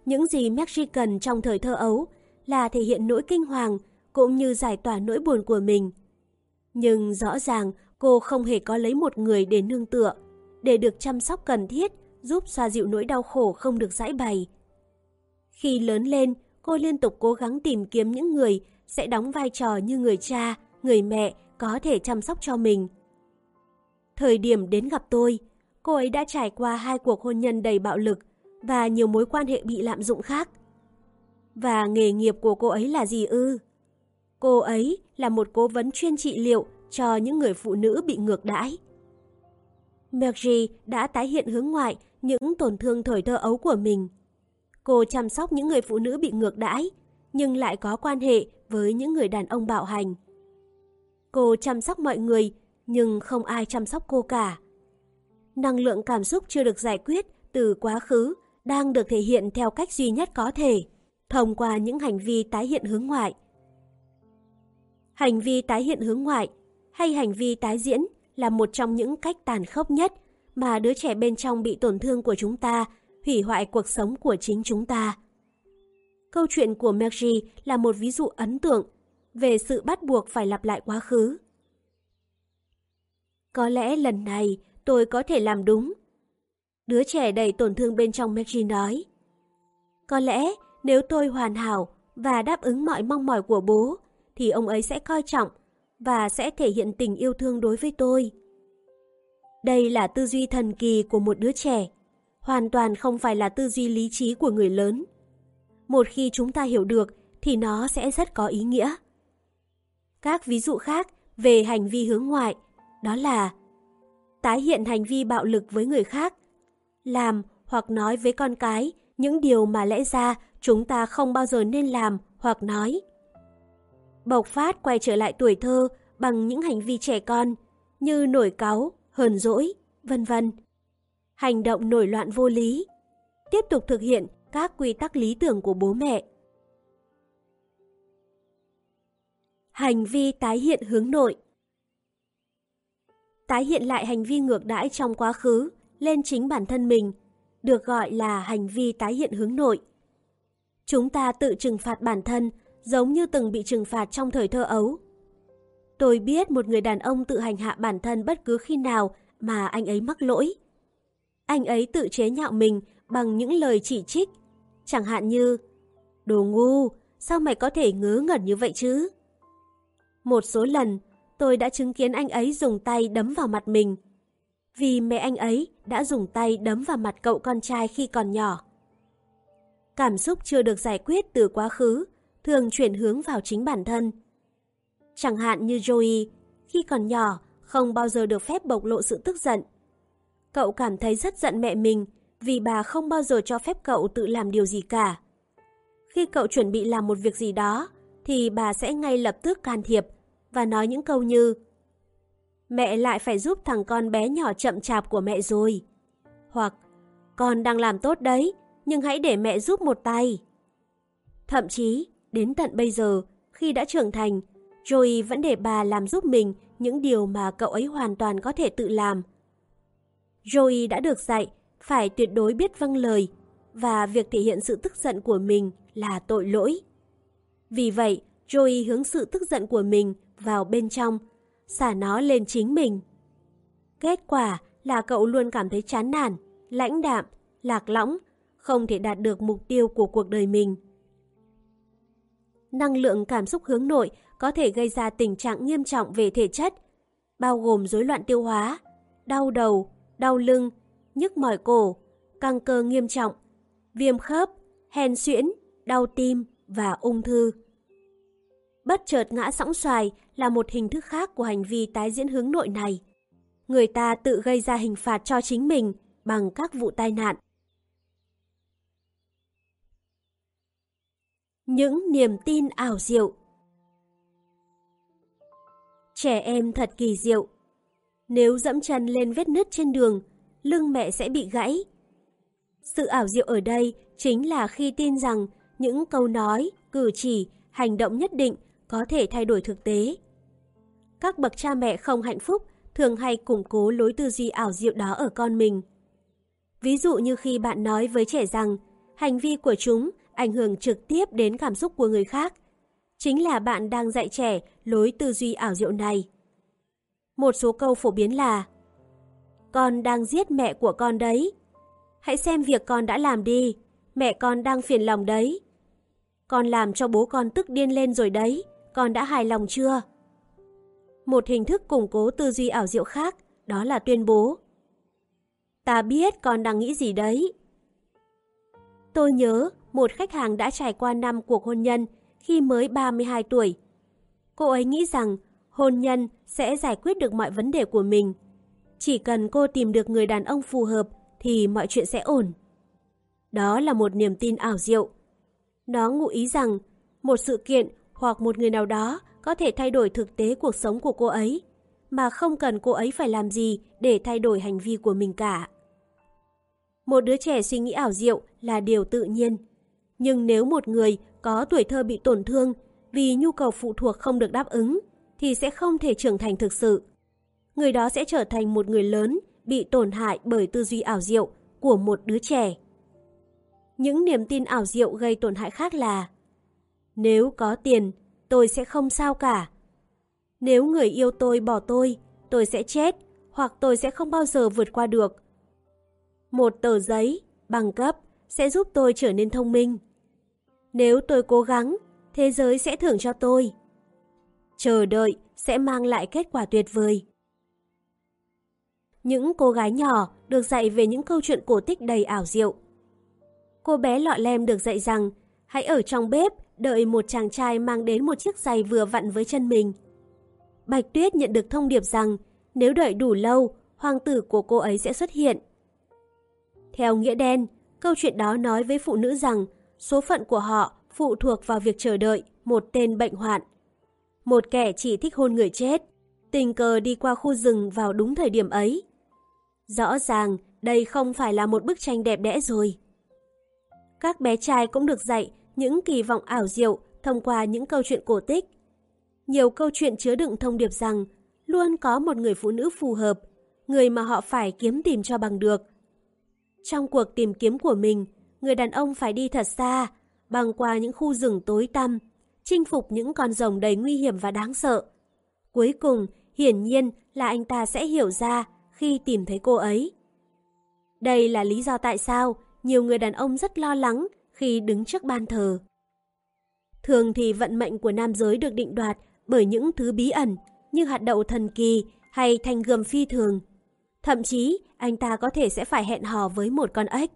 Những gì Mary cần trong thời thơ ấu là thể hiện nỗi kinh hoàng cũng như giải tỏa nỗi buồn của mình. Nhưng rõ ràng cô không hề có lấy một người để nương tựa, để được chăm sóc cần thiết, giúp xoa dịu nỗi đau khổ không được giải bày. Khi lớn lên, cô liên tục cố gắng tìm kiếm những người sẽ đóng vai trò như người cha, người mẹ có thể chăm sóc cho mình. Thời điểm đến gặp tôi, cô ấy đã trải qua hai cuộc hôn nhân đầy bạo lực và nhiều mối quan hệ bị lạm dụng khác. Và nghề nghiệp của cô ấy là gì ư? Cô ấy là một cố vấn chuyên trị liệu cho những người phụ nữ bị ngược đãi. Margie đã tái hiện hướng ngoại những tổn thương thời thơ ấu của mình. Cô chăm sóc những người phụ nữ bị ngược đãi, nhưng lại có quan hệ với những người đàn ông bạo hành. Cô chăm sóc mọi người, nhưng không ai chăm sóc cô cả. Năng lượng cảm xúc chưa được giải quyết từ quá khứ đang được thể hiện theo cách duy nhất có thể, thông qua những hành vi tái hiện hướng ngoại. Hành vi tái hiện hướng ngoại hay hành vi tái diễn là một trong những cách tàn khốc nhất mà đứa trẻ bên trong bị tổn thương của chúng ta hủy hoại cuộc sống của chính chúng ta. Câu chuyện của Mary là một ví dụ ấn tượng về sự bắt buộc phải lặp lại quá khứ. Có lẽ lần này tôi có thể làm đúng. Đứa trẻ đầy tổn thương bên trong Mary nói. Có lẽ nếu tôi hoàn hảo và đáp ứng mọi mong mỏi của bố, thì ông ấy sẽ coi trọng và sẽ thể hiện tình yêu thương đối với tôi. Đây là tư duy thần kỳ của một đứa trẻ, hoàn toàn không phải là tư duy lý trí của người lớn. Một khi chúng ta hiểu được thì nó sẽ rất có ý nghĩa. Các ví dụ khác về hành vi hướng ngoại đó là tái hiện hành vi bạo lực với người khác, làm hoặc nói với con cái những điều mà lẽ ra chúng ta không bao giờ nên làm hoặc nói. Bộc phát quay trở lại tuổi thơ bằng những hành vi trẻ con như nổi cáu, hờn dỗi, vân vân. Hành động nổi loạn vô lý. Tiếp tục thực hiện các quy tắc lý tưởng của bố mẹ. Hành vi tái hiện hướng nội Tái hiện lại hành vi ngược đãi trong quá khứ lên chính bản thân mình, được gọi là hành vi tái hiện hướng nội. Chúng ta tự trừng phạt bản thân giống như từng bị trừng phạt trong thời thơ ấu. Tôi biết một người đàn ông tự hành hạ bản thân bất cứ khi nào mà anh ấy mắc lỗi. Anh ấy tự chế nhạo mình bằng những lời chỉ trích, chẳng hạn như Đồ ngu, sao mày có thể ngớ ngẩn như vậy chứ? Một số lần, tôi đã chứng kiến anh ấy dùng tay đấm vào mặt mình. Vì mẹ anh ấy đã dùng tay đấm vào mặt cậu con trai khi còn nhỏ. Cảm xúc chưa được giải quyết từ quá khứ, thường chuyển hướng vào chính bản thân. Chẳng hạn như Joey, khi còn nhỏ, không bao giờ được phép bộc lộ sự tức giận. Cậu cảm thấy rất giận mẹ mình vì bà không bao giờ cho phép cậu tự làm điều gì cả. Khi cậu chuẩn bị làm một việc gì đó, thì bà sẽ ngay lập tức can thiệp và nói những câu như Mẹ lại phải giúp thằng con bé nhỏ chậm chạp của mẹ rồi. Hoặc Con đang làm tốt đấy, nhưng hãy để mẹ giúp một tay. Thậm chí, đến tận bây giờ, khi đã trưởng thành, Joey vẫn để bà làm giúp mình những điều mà cậu ấy hoàn toàn có thể tự làm. Joey đã được dạy phải tuyệt đối biết vâng lời và việc thể hiện sự tức giận của mình là tội lỗi. Vì vậy, Joey hướng sự tức giận của mình vào bên trong, xả nó lên chính mình. Kết quả là cậu luôn cảm thấy chán nản, lãnh đạm, lạc lõng, không thể đạt được mục tiêu của cuộc đời mình. Năng lượng cảm xúc hướng nội có thể gây ra tình trạng nghiêm trọng về thể chất, bao gồm rối loạn tiêu hóa, đau đầu, đau lưng, nhức mỏi cổ, căng cơ nghiêm trọng, viêm khớp, hen suyễn, đau tim và ung thư. Bất chợt ngã sóng xoài là một hình thức khác của hành vi tái diễn hướng nội này. Người ta tự gây ra hình phạt cho chính mình bằng các vụ tai nạn. Những niềm tin ảo diệu Trẻ em thật kỳ diệu. Nếu dẫm chân lên vết nứt trên đường, lưng mẹ sẽ bị gãy. Sự ảo diệu ở đây chính là khi tin rằng những câu nói, cử chỉ, hành động nhất định có thể thay đổi thực tế. Các bậc cha mẹ không hạnh phúc thường hay củng cố lối tư duy ảo diệu đó ở con mình. Ví dụ như khi bạn nói với trẻ rằng hành vi của chúng ảnh hưởng trực tiếp đến cảm xúc của người khác, chính là bạn đang dạy trẻ lối tư duy ảo diệu này. Một số câu phổ biến là Con đang giết mẹ của con đấy. Hãy xem việc con đã làm đi, mẹ con đang phiền lòng đấy. Con làm cho bố con tức điên lên rồi đấy, con đã hài lòng chưa? Một hình thức củng cố tư duy ảo diệu khác, đó là tuyên bố. Ta biết con đang nghĩ gì đấy. Tôi nhớ một khách hàng đã trải qua năm cuộc hôn nhân khi mới 32 tuổi. Cô ấy nghĩ rằng hôn nhân sẽ giải quyết được mọi vấn đề của mình. Chỉ cần cô tìm được người đàn ông phù hợp thì mọi chuyện sẽ ổn. Đó là một niềm tin ảo diệu. Nó ngụ ý rằng một sự kiện hoặc một người nào đó có thể thay đổi thực tế cuộc sống của cô ấy, mà không cần cô ấy phải làm gì để thay đổi hành vi của mình cả. Một đứa trẻ suy nghĩ ảo diệu là điều tự nhiên. Nhưng nếu một người có tuổi thơ bị tổn thương vì nhu cầu phụ thuộc không được đáp ứng, thì sẽ không thể trưởng thành thực sự. Người đó sẽ trở thành một người lớn bị tổn hại bởi tư duy ảo diệu của một đứa trẻ. Những niềm tin ảo diệu gây tổn hại khác là Nếu có tiền, tôi sẽ không sao cả. Nếu người yêu tôi bỏ tôi, tôi sẽ chết hoặc tôi sẽ không bao giờ vượt qua được. Một tờ giấy, bằng cấp sẽ giúp tôi trở nên thông minh. Nếu tôi cố gắng, thế giới sẽ thưởng cho tôi. Chờ đợi sẽ mang lại kết quả tuyệt vời. Những cô gái nhỏ được dạy về những câu chuyện cổ tích đầy ảo diệu. Cô bé lọ lem được dạy rằng hãy ở trong bếp đợi một chàng trai mang đến một chiếc giày vừa vặn với chân mình. Bạch Tuyết nhận được thông điệp rằng nếu đợi đủ lâu, hoàng tử của cô ấy sẽ xuất hiện. Theo nghĩa đen, câu chuyện đó nói với phụ nữ rằng số phận của họ phụ thuộc vào việc chờ đợi một tên bệnh hoạn. Một kẻ chỉ thích hôn người chết, tình cờ đi qua khu rừng vào đúng thời điểm ấy. Rõ ràng đây không phải là một bức tranh đẹp đẽ rồi. Các bé trai cũng được dạy những kỳ vọng ảo diệu thông qua những câu chuyện cổ tích. Nhiều câu chuyện chứa đựng thông điệp rằng luôn có một người phụ nữ phù hợp, người mà họ phải kiếm tìm cho bằng được. Trong cuộc tìm kiếm của mình, người đàn ông phải đi thật xa, băng qua những khu rừng tối tăm, chinh phục những con rồng đầy nguy hiểm và đáng sợ. Cuối cùng, hiển nhiên là anh ta sẽ hiểu ra khi tìm thấy cô ấy. Đây là lý do tại sao nhiều người đàn ông rất lo lắng khi đứng trước ban thờ. Thường thì vận mệnh của nam giới được định đoạt bởi những thứ bí ẩn như hạt đậu thần kỳ hay thanh gươm phi thường. Thậm chí, anh ta có thể sẽ phải hẹn hò với một con ếch.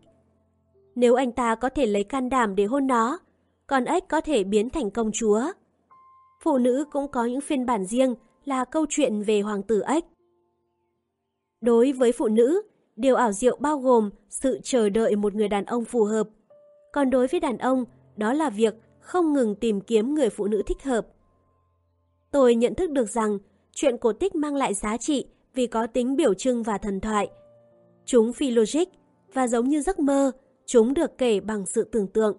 Nếu anh ta có thể lấy can đảm để hôn nó, con ếch có thể biến thành công chúa. Phụ nữ cũng có những phiên bản riêng là câu chuyện về hoàng tử ếch. Đối với phụ nữ, điều ảo diệu bao gồm sự chờ đợi một người đàn ông phù hợp. Còn đối với đàn ông, đó là việc không ngừng tìm kiếm người phụ nữ thích hợp. Tôi nhận thức được rằng chuyện cổ tích mang lại giá trị vì có tính biểu trưng và thần thoại. Chúng phi logic và giống như giấc mơ, chúng được kể bằng sự tưởng tượng.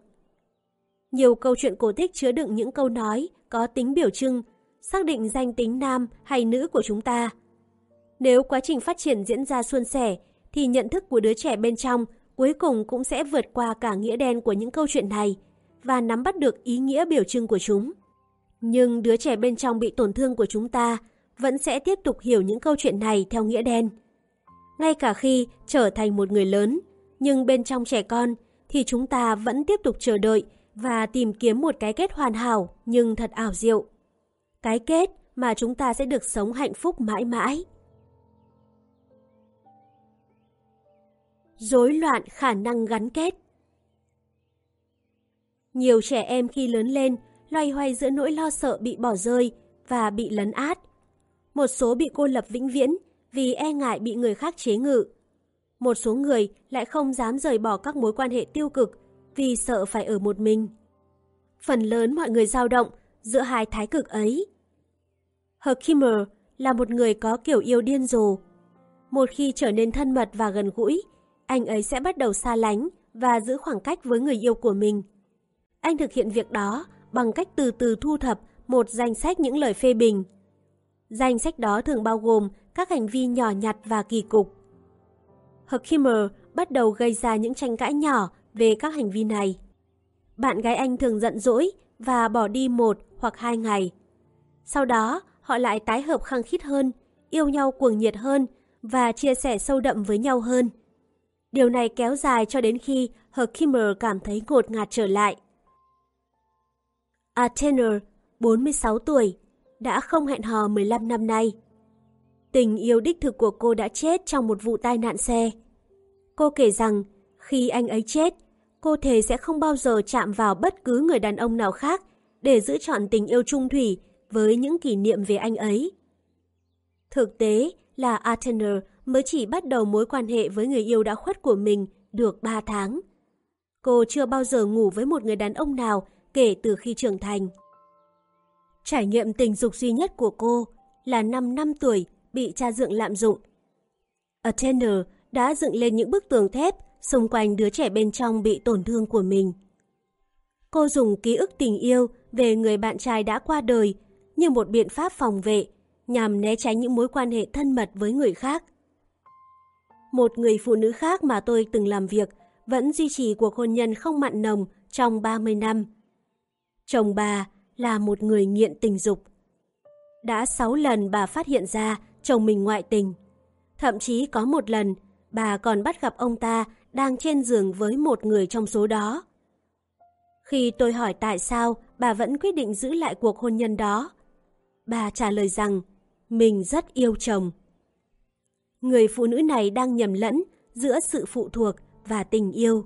Nhiều câu chuyện cổ tích chứa đựng những câu nói có tính biểu trưng, xác định danh tính nam hay nữ của chúng ta. Nếu quá trình phát triển diễn ra suôn sẻ, thì nhận thức của đứa trẻ bên trong cuối cùng cũng sẽ vượt qua cả nghĩa đen của những câu chuyện này và nắm bắt được ý nghĩa biểu trưng của chúng. Nhưng đứa trẻ bên trong bị tổn thương của chúng ta vẫn sẽ tiếp tục hiểu những câu chuyện này theo nghĩa đen. Ngay cả khi trở thành một người lớn, nhưng bên trong trẻ con thì chúng ta vẫn tiếp tục chờ đợi và tìm kiếm một cái kết hoàn hảo nhưng thật ảo diệu. Cái kết mà chúng ta sẽ được sống hạnh phúc mãi mãi. Rối loạn khả năng gắn kết Nhiều trẻ em khi lớn lên loay hoay giữa nỗi lo sợ bị bỏ rơi và bị lấn át. Một số bị cô lập vĩnh viễn vì e ngại bị người khác chế ngự. Một số người lại không dám rời bỏ các mối quan hệ tiêu cực vì sợ phải ở một mình. Phần lớn mọi người dao động giữa hai thái cực ấy. Herkimer là một người có kiểu yêu điên rồ. Một khi trở nên thân mật và gần gũi, anh ấy sẽ bắt đầu xa lánh và giữ khoảng cách với người yêu của mình. Anh thực hiện việc đó bằng cách từ từ thu thập một danh sách những lời phê bình. Danh sách đó thường bao gồm các hành vi nhỏ nhặt và kỳ cục. Herkimer bắt đầu gây ra những tranh cãi nhỏ về các hành vi này. Bạn gái anh thường giận dỗi và bỏ đi một hoặc hai ngày. Sau đó, họ lại tái hợp khăng khít hơn, yêu nhau cuồng nhiệt hơn và chia sẻ sâu đậm với nhau hơn. Điều này kéo dài cho đến khi Herkimer cảm thấy ngột ngạt trở lại. Athener, 46 tuổi, đã không hẹn hò 15 năm nay. Tình yêu đích thực của cô đã chết trong một vụ tai nạn xe. Cô kể rằng khi anh ấy chết, cô thề sẽ không bao giờ chạm vào bất cứ người đàn ông nào khác để giữ chọn tình yêu trung thủy với những kỷ niệm về anh ấy. Thực tế là Atener mới chỉ bắt đầu mối quan hệ với người yêu đã khuất của mình được 3 tháng. Cô chưa bao giờ ngủ với một người đàn ông nào kể từ khi trưởng thành. Trải nghiệm tình dục duy nhất của cô là 5 năm tuổi bị cha dượng lạm dụng. Attender đã dựng lên những bức tường thép xung quanh đứa trẻ bên trong bị tổn thương của mình. Cô dùng ký ức tình yêu về người bạn trai đã qua đời như một biện pháp phòng vệ nhằm né tránh những mối quan hệ thân mật với người khác. Một người phụ nữ khác mà tôi từng làm việc vẫn duy trì cuộc hôn nhân không mặn nồng trong 30 năm. Chồng bà là một người nghiện tình dục. Đã 6 lần bà phát hiện ra chồng mình ngoại tình. Thậm chí có một lần, bà còn bắt gặp ông ta đang trên giường với một người trong số đó. Khi tôi hỏi tại sao bà vẫn quyết định giữ lại cuộc hôn nhân đó, bà trả lời rằng mình rất yêu chồng. Người phụ nữ này đang nhầm lẫn giữa sự phụ thuộc và tình yêu.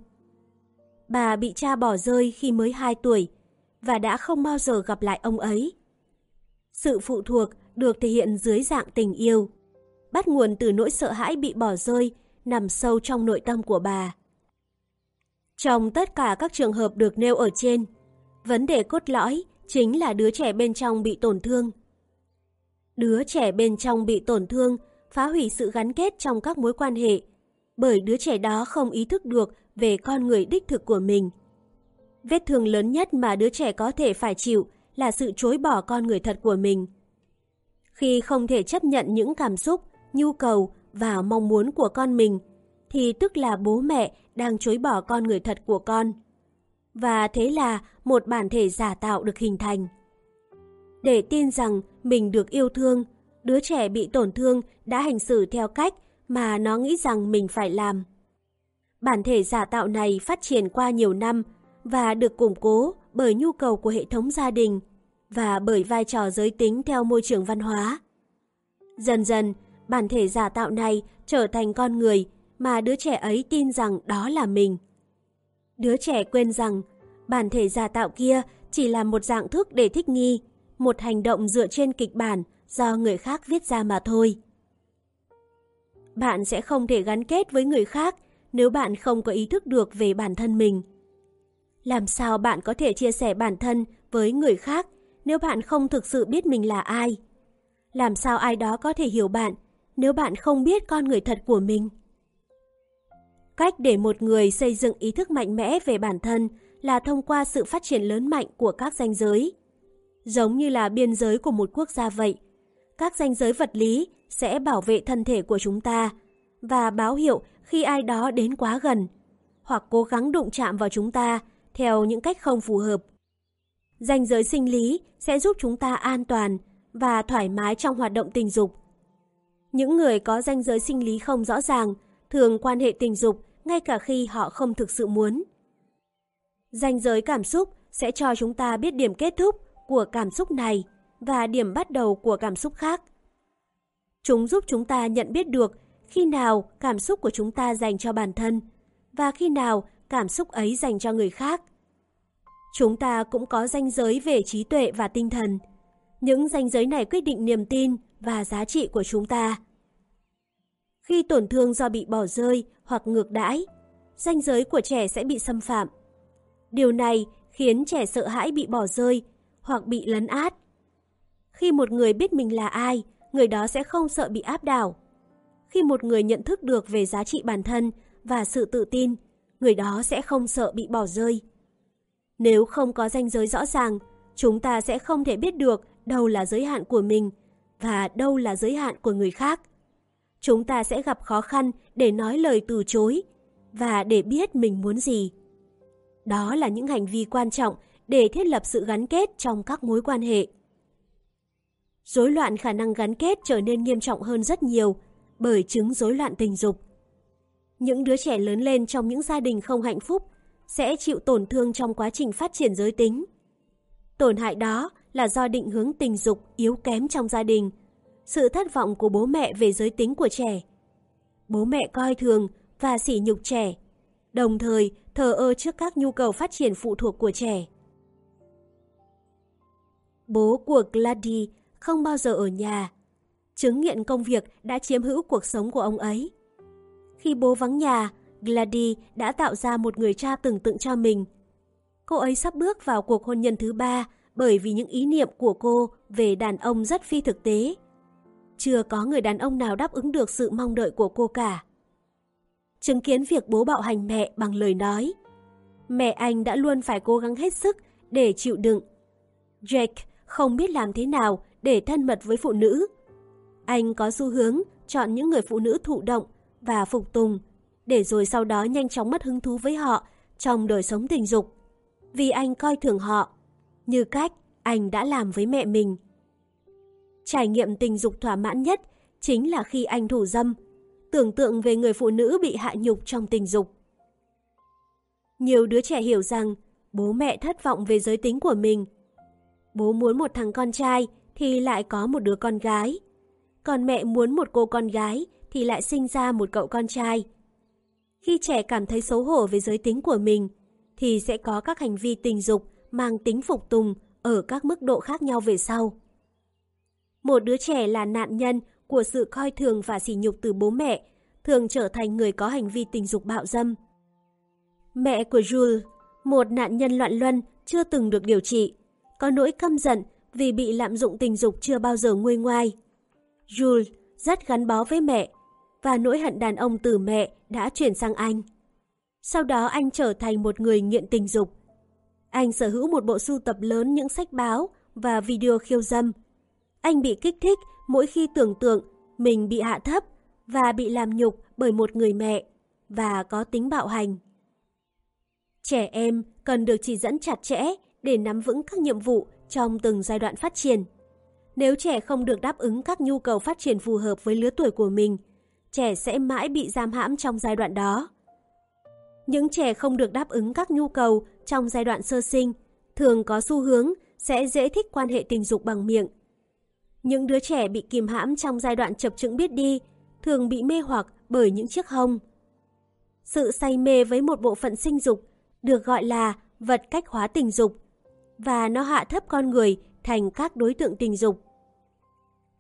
Bà bị cha bỏ rơi khi mới 2 tuổi và đã không bao giờ gặp lại ông ấy. Sự phụ thuộc được thể hiện dưới dạng tình yêu, bắt nguồn từ nỗi sợ hãi bị bỏ rơi nằm sâu trong nội tâm của bà. Trong tất cả các trường hợp được nêu ở trên, vấn đề cốt lõi chính là đứa trẻ bên trong bị tổn thương. Đứa trẻ bên trong bị tổn thương phá hủy sự gắn kết trong các mối quan hệ, bởi đứa trẻ đó không ý thức được về con người đích thực của mình. Vết thương lớn nhất mà đứa trẻ có thể phải chịu là sự chối bỏ con người thật của mình. Khi không thể chấp nhận những cảm xúc, nhu cầu và mong muốn của con mình, thì tức là bố mẹ đang chối bỏ con người thật của con. Và thế là một bản thể giả tạo được hình thành. Để tin rằng mình được yêu thương, đứa trẻ bị tổn thương đã hành xử theo cách mà nó nghĩ rằng mình phải làm. Bản thể giả tạo này phát triển qua nhiều năm và được củng cố bởi nhu cầu của hệ thống gia đình và bởi vai trò giới tính theo môi trường văn hóa. Dần dần, bản thể giả tạo này trở thành con người mà đứa trẻ ấy tin rằng đó là mình. Đứa trẻ quên rằng bản thể giả tạo kia chỉ là một dạng thức để thích nghi, một hành động dựa trên kịch bản do người khác viết ra mà thôi. Bạn sẽ không thể gắn kết với người khác nếu bạn không có ý thức được về bản thân mình. Làm sao bạn có thể chia sẻ bản thân với người khác nếu bạn không thực sự biết mình là ai? Làm sao ai đó có thể hiểu bạn nếu bạn không biết con người thật của mình? Cách để một người xây dựng ý thức mạnh mẽ về bản thân là thông qua sự phát triển lớn mạnh của các danh giới. Giống như là biên giới của một quốc gia vậy, các ranh giới vật lý sẽ bảo vệ thân thể của chúng ta và báo hiệu khi ai đó đến quá gần hoặc cố gắng đụng chạm vào chúng ta theo những cách không phù hợp. Ranh giới sinh lý sẽ giúp chúng ta an toàn và thoải mái trong hoạt động tình dục. Những người có ranh giới sinh lý không rõ ràng thường quan hệ tình dục ngay cả khi họ không thực sự muốn. Ranh giới cảm xúc sẽ cho chúng ta biết điểm kết thúc của cảm xúc này và điểm bắt đầu của cảm xúc khác. Chúng giúp chúng ta nhận biết được khi nào cảm xúc của chúng ta dành cho bản thân và khi nào cảm xúc ấy dành cho người khác. Chúng ta cũng có ranh giới về trí tuệ và tinh thần. Những ranh giới này quyết định niềm tin và giá trị của chúng ta. Khi tổn thương do bị bỏ rơi hoặc ngược đãi, ranh giới của trẻ sẽ bị xâm phạm. Điều này khiến trẻ sợ hãi bị bỏ rơi hoặc bị lấn át. Khi một người biết mình là ai, người đó sẽ không sợ bị áp đảo. Khi một người nhận thức được về giá trị bản thân và sự tự tin, người đó sẽ không sợ bị bỏ rơi. Nếu không có ranh giới rõ ràng, chúng ta sẽ không thể biết được đâu là giới hạn của mình và đâu là giới hạn của người khác. Chúng ta sẽ gặp khó khăn để nói lời từ chối và để biết mình muốn gì. Đó là những hành vi quan trọng để thiết lập sự gắn kết trong các mối quan hệ. Rối loạn khả năng gắn kết trở nên nghiêm trọng hơn rất nhiều bởi chứng rối loạn tình dục. Những đứa trẻ lớn lên trong những gia đình không hạnh phúc sẽ chịu tổn thương trong quá trình phát triển giới tính. Tổn hại đó là do định hướng tình dục yếu kém trong gia đình, sự thất vọng của bố mẹ về giới tính của trẻ. Bố mẹ coi thường và sỉ nhục trẻ, đồng thời thờ ơ trước các nhu cầu phát triển phụ thuộc của trẻ. Bố của Gladys không bao giờ ở nhà. Chứng nghiện công việc đã chiếm hữu cuộc sống của ông ấy. Khi bố vắng nhà, Gladys đã tạo ra một người cha tưởng tượng cho mình. Cô ấy sắp bước vào cuộc hôn nhân thứ ba bởi vì những ý niệm của cô về đàn ông rất phi thực tế. Chưa có người đàn ông nào đáp ứng được sự mong đợi của cô cả. Chứng kiến việc bố bạo hành mẹ bằng lời nói. Mẹ anh đã luôn phải cố gắng hết sức để chịu đựng. Jake không biết làm thế nào để thân mật với phụ nữ. Anh có xu hướng chọn những người phụ nữ thụ động và phục tùng, để rồi sau đó nhanh chóng mất hứng thú với họ trong đời sống tình dục. Vì anh coi thường họ, như cách anh đã làm với mẹ mình. Trải nghiệm tình dục thỏa mãn nhất chính là khi anh thủ dâm, tưởng tượng về người phụ nữ bị hạ nhục trong tình dục. Nhiều đứa trẻ hiểu rằng bố mẹ thất vọng về giới tính của mình. Bố muốn một thằng con trai thì lại có một đứa con gái. Còn mẹ muốn một cô con gái thì lại sinh ra một cậu con trai. Khi trẻ cảm thấy xấu hổ về giới tính của mình, thì sẽ có các hành vi tình dục mang tính phục tùng ở các mức độ khác nhau về sau. Một đứa trẻ là nạn nhân của sự coi thường và sỉ nhục từ bố mẹ, thường trở thành người có hành vi tình dục bạo dâm. Mẹ của Jules, một nạn nhân loạn luân chưa từng được điều trị, có nỗi căm giận vì bị lạm dụng tình dục chưa bao giờ nguôi ngoai. Jules rất gắn bó với mẹ và nỗi hận đàn ông từ mẹ đã chuyển sang anh. Sau đó anh trở thành một người nghiện tình dục. Anh sở hữu một bộ sưu tập lớn những sách báo và video khiêu dâm. Anh bị kích thích mỗi khi tưởng tượng mình bị hạ thấp và bị làm nhục bởi một người mẹ và có tính bạo hành. Trẻ em cần được chỉ dẫn chặt chẽ để nắm vững các nhiệm vụ trong từng giai đoạn phát triển. Nếu trẻ không được đáp ứng các nhu cầu phát triển phù hợp với lứa tuổi của mình, trẻ sẽ mãi bị giam hãm trong giai đoạn đó. Những trẻ không được đáp ứng các nhu cầu trong giai đoạn sơ sinh thường có xu hướng sẽ dễ thích quan hệ tình dục bằng miệng. Những đứa trẻ bị kìm hãm trong giai đoạn chập chững biết đi thường bị mê hoặc bởi những chiếc hông. Sự say mê với một bộ phận sinh dục được gọi là vật cách hóa tình dục và nó hạ thấp con người thành các đối tượng tình dục.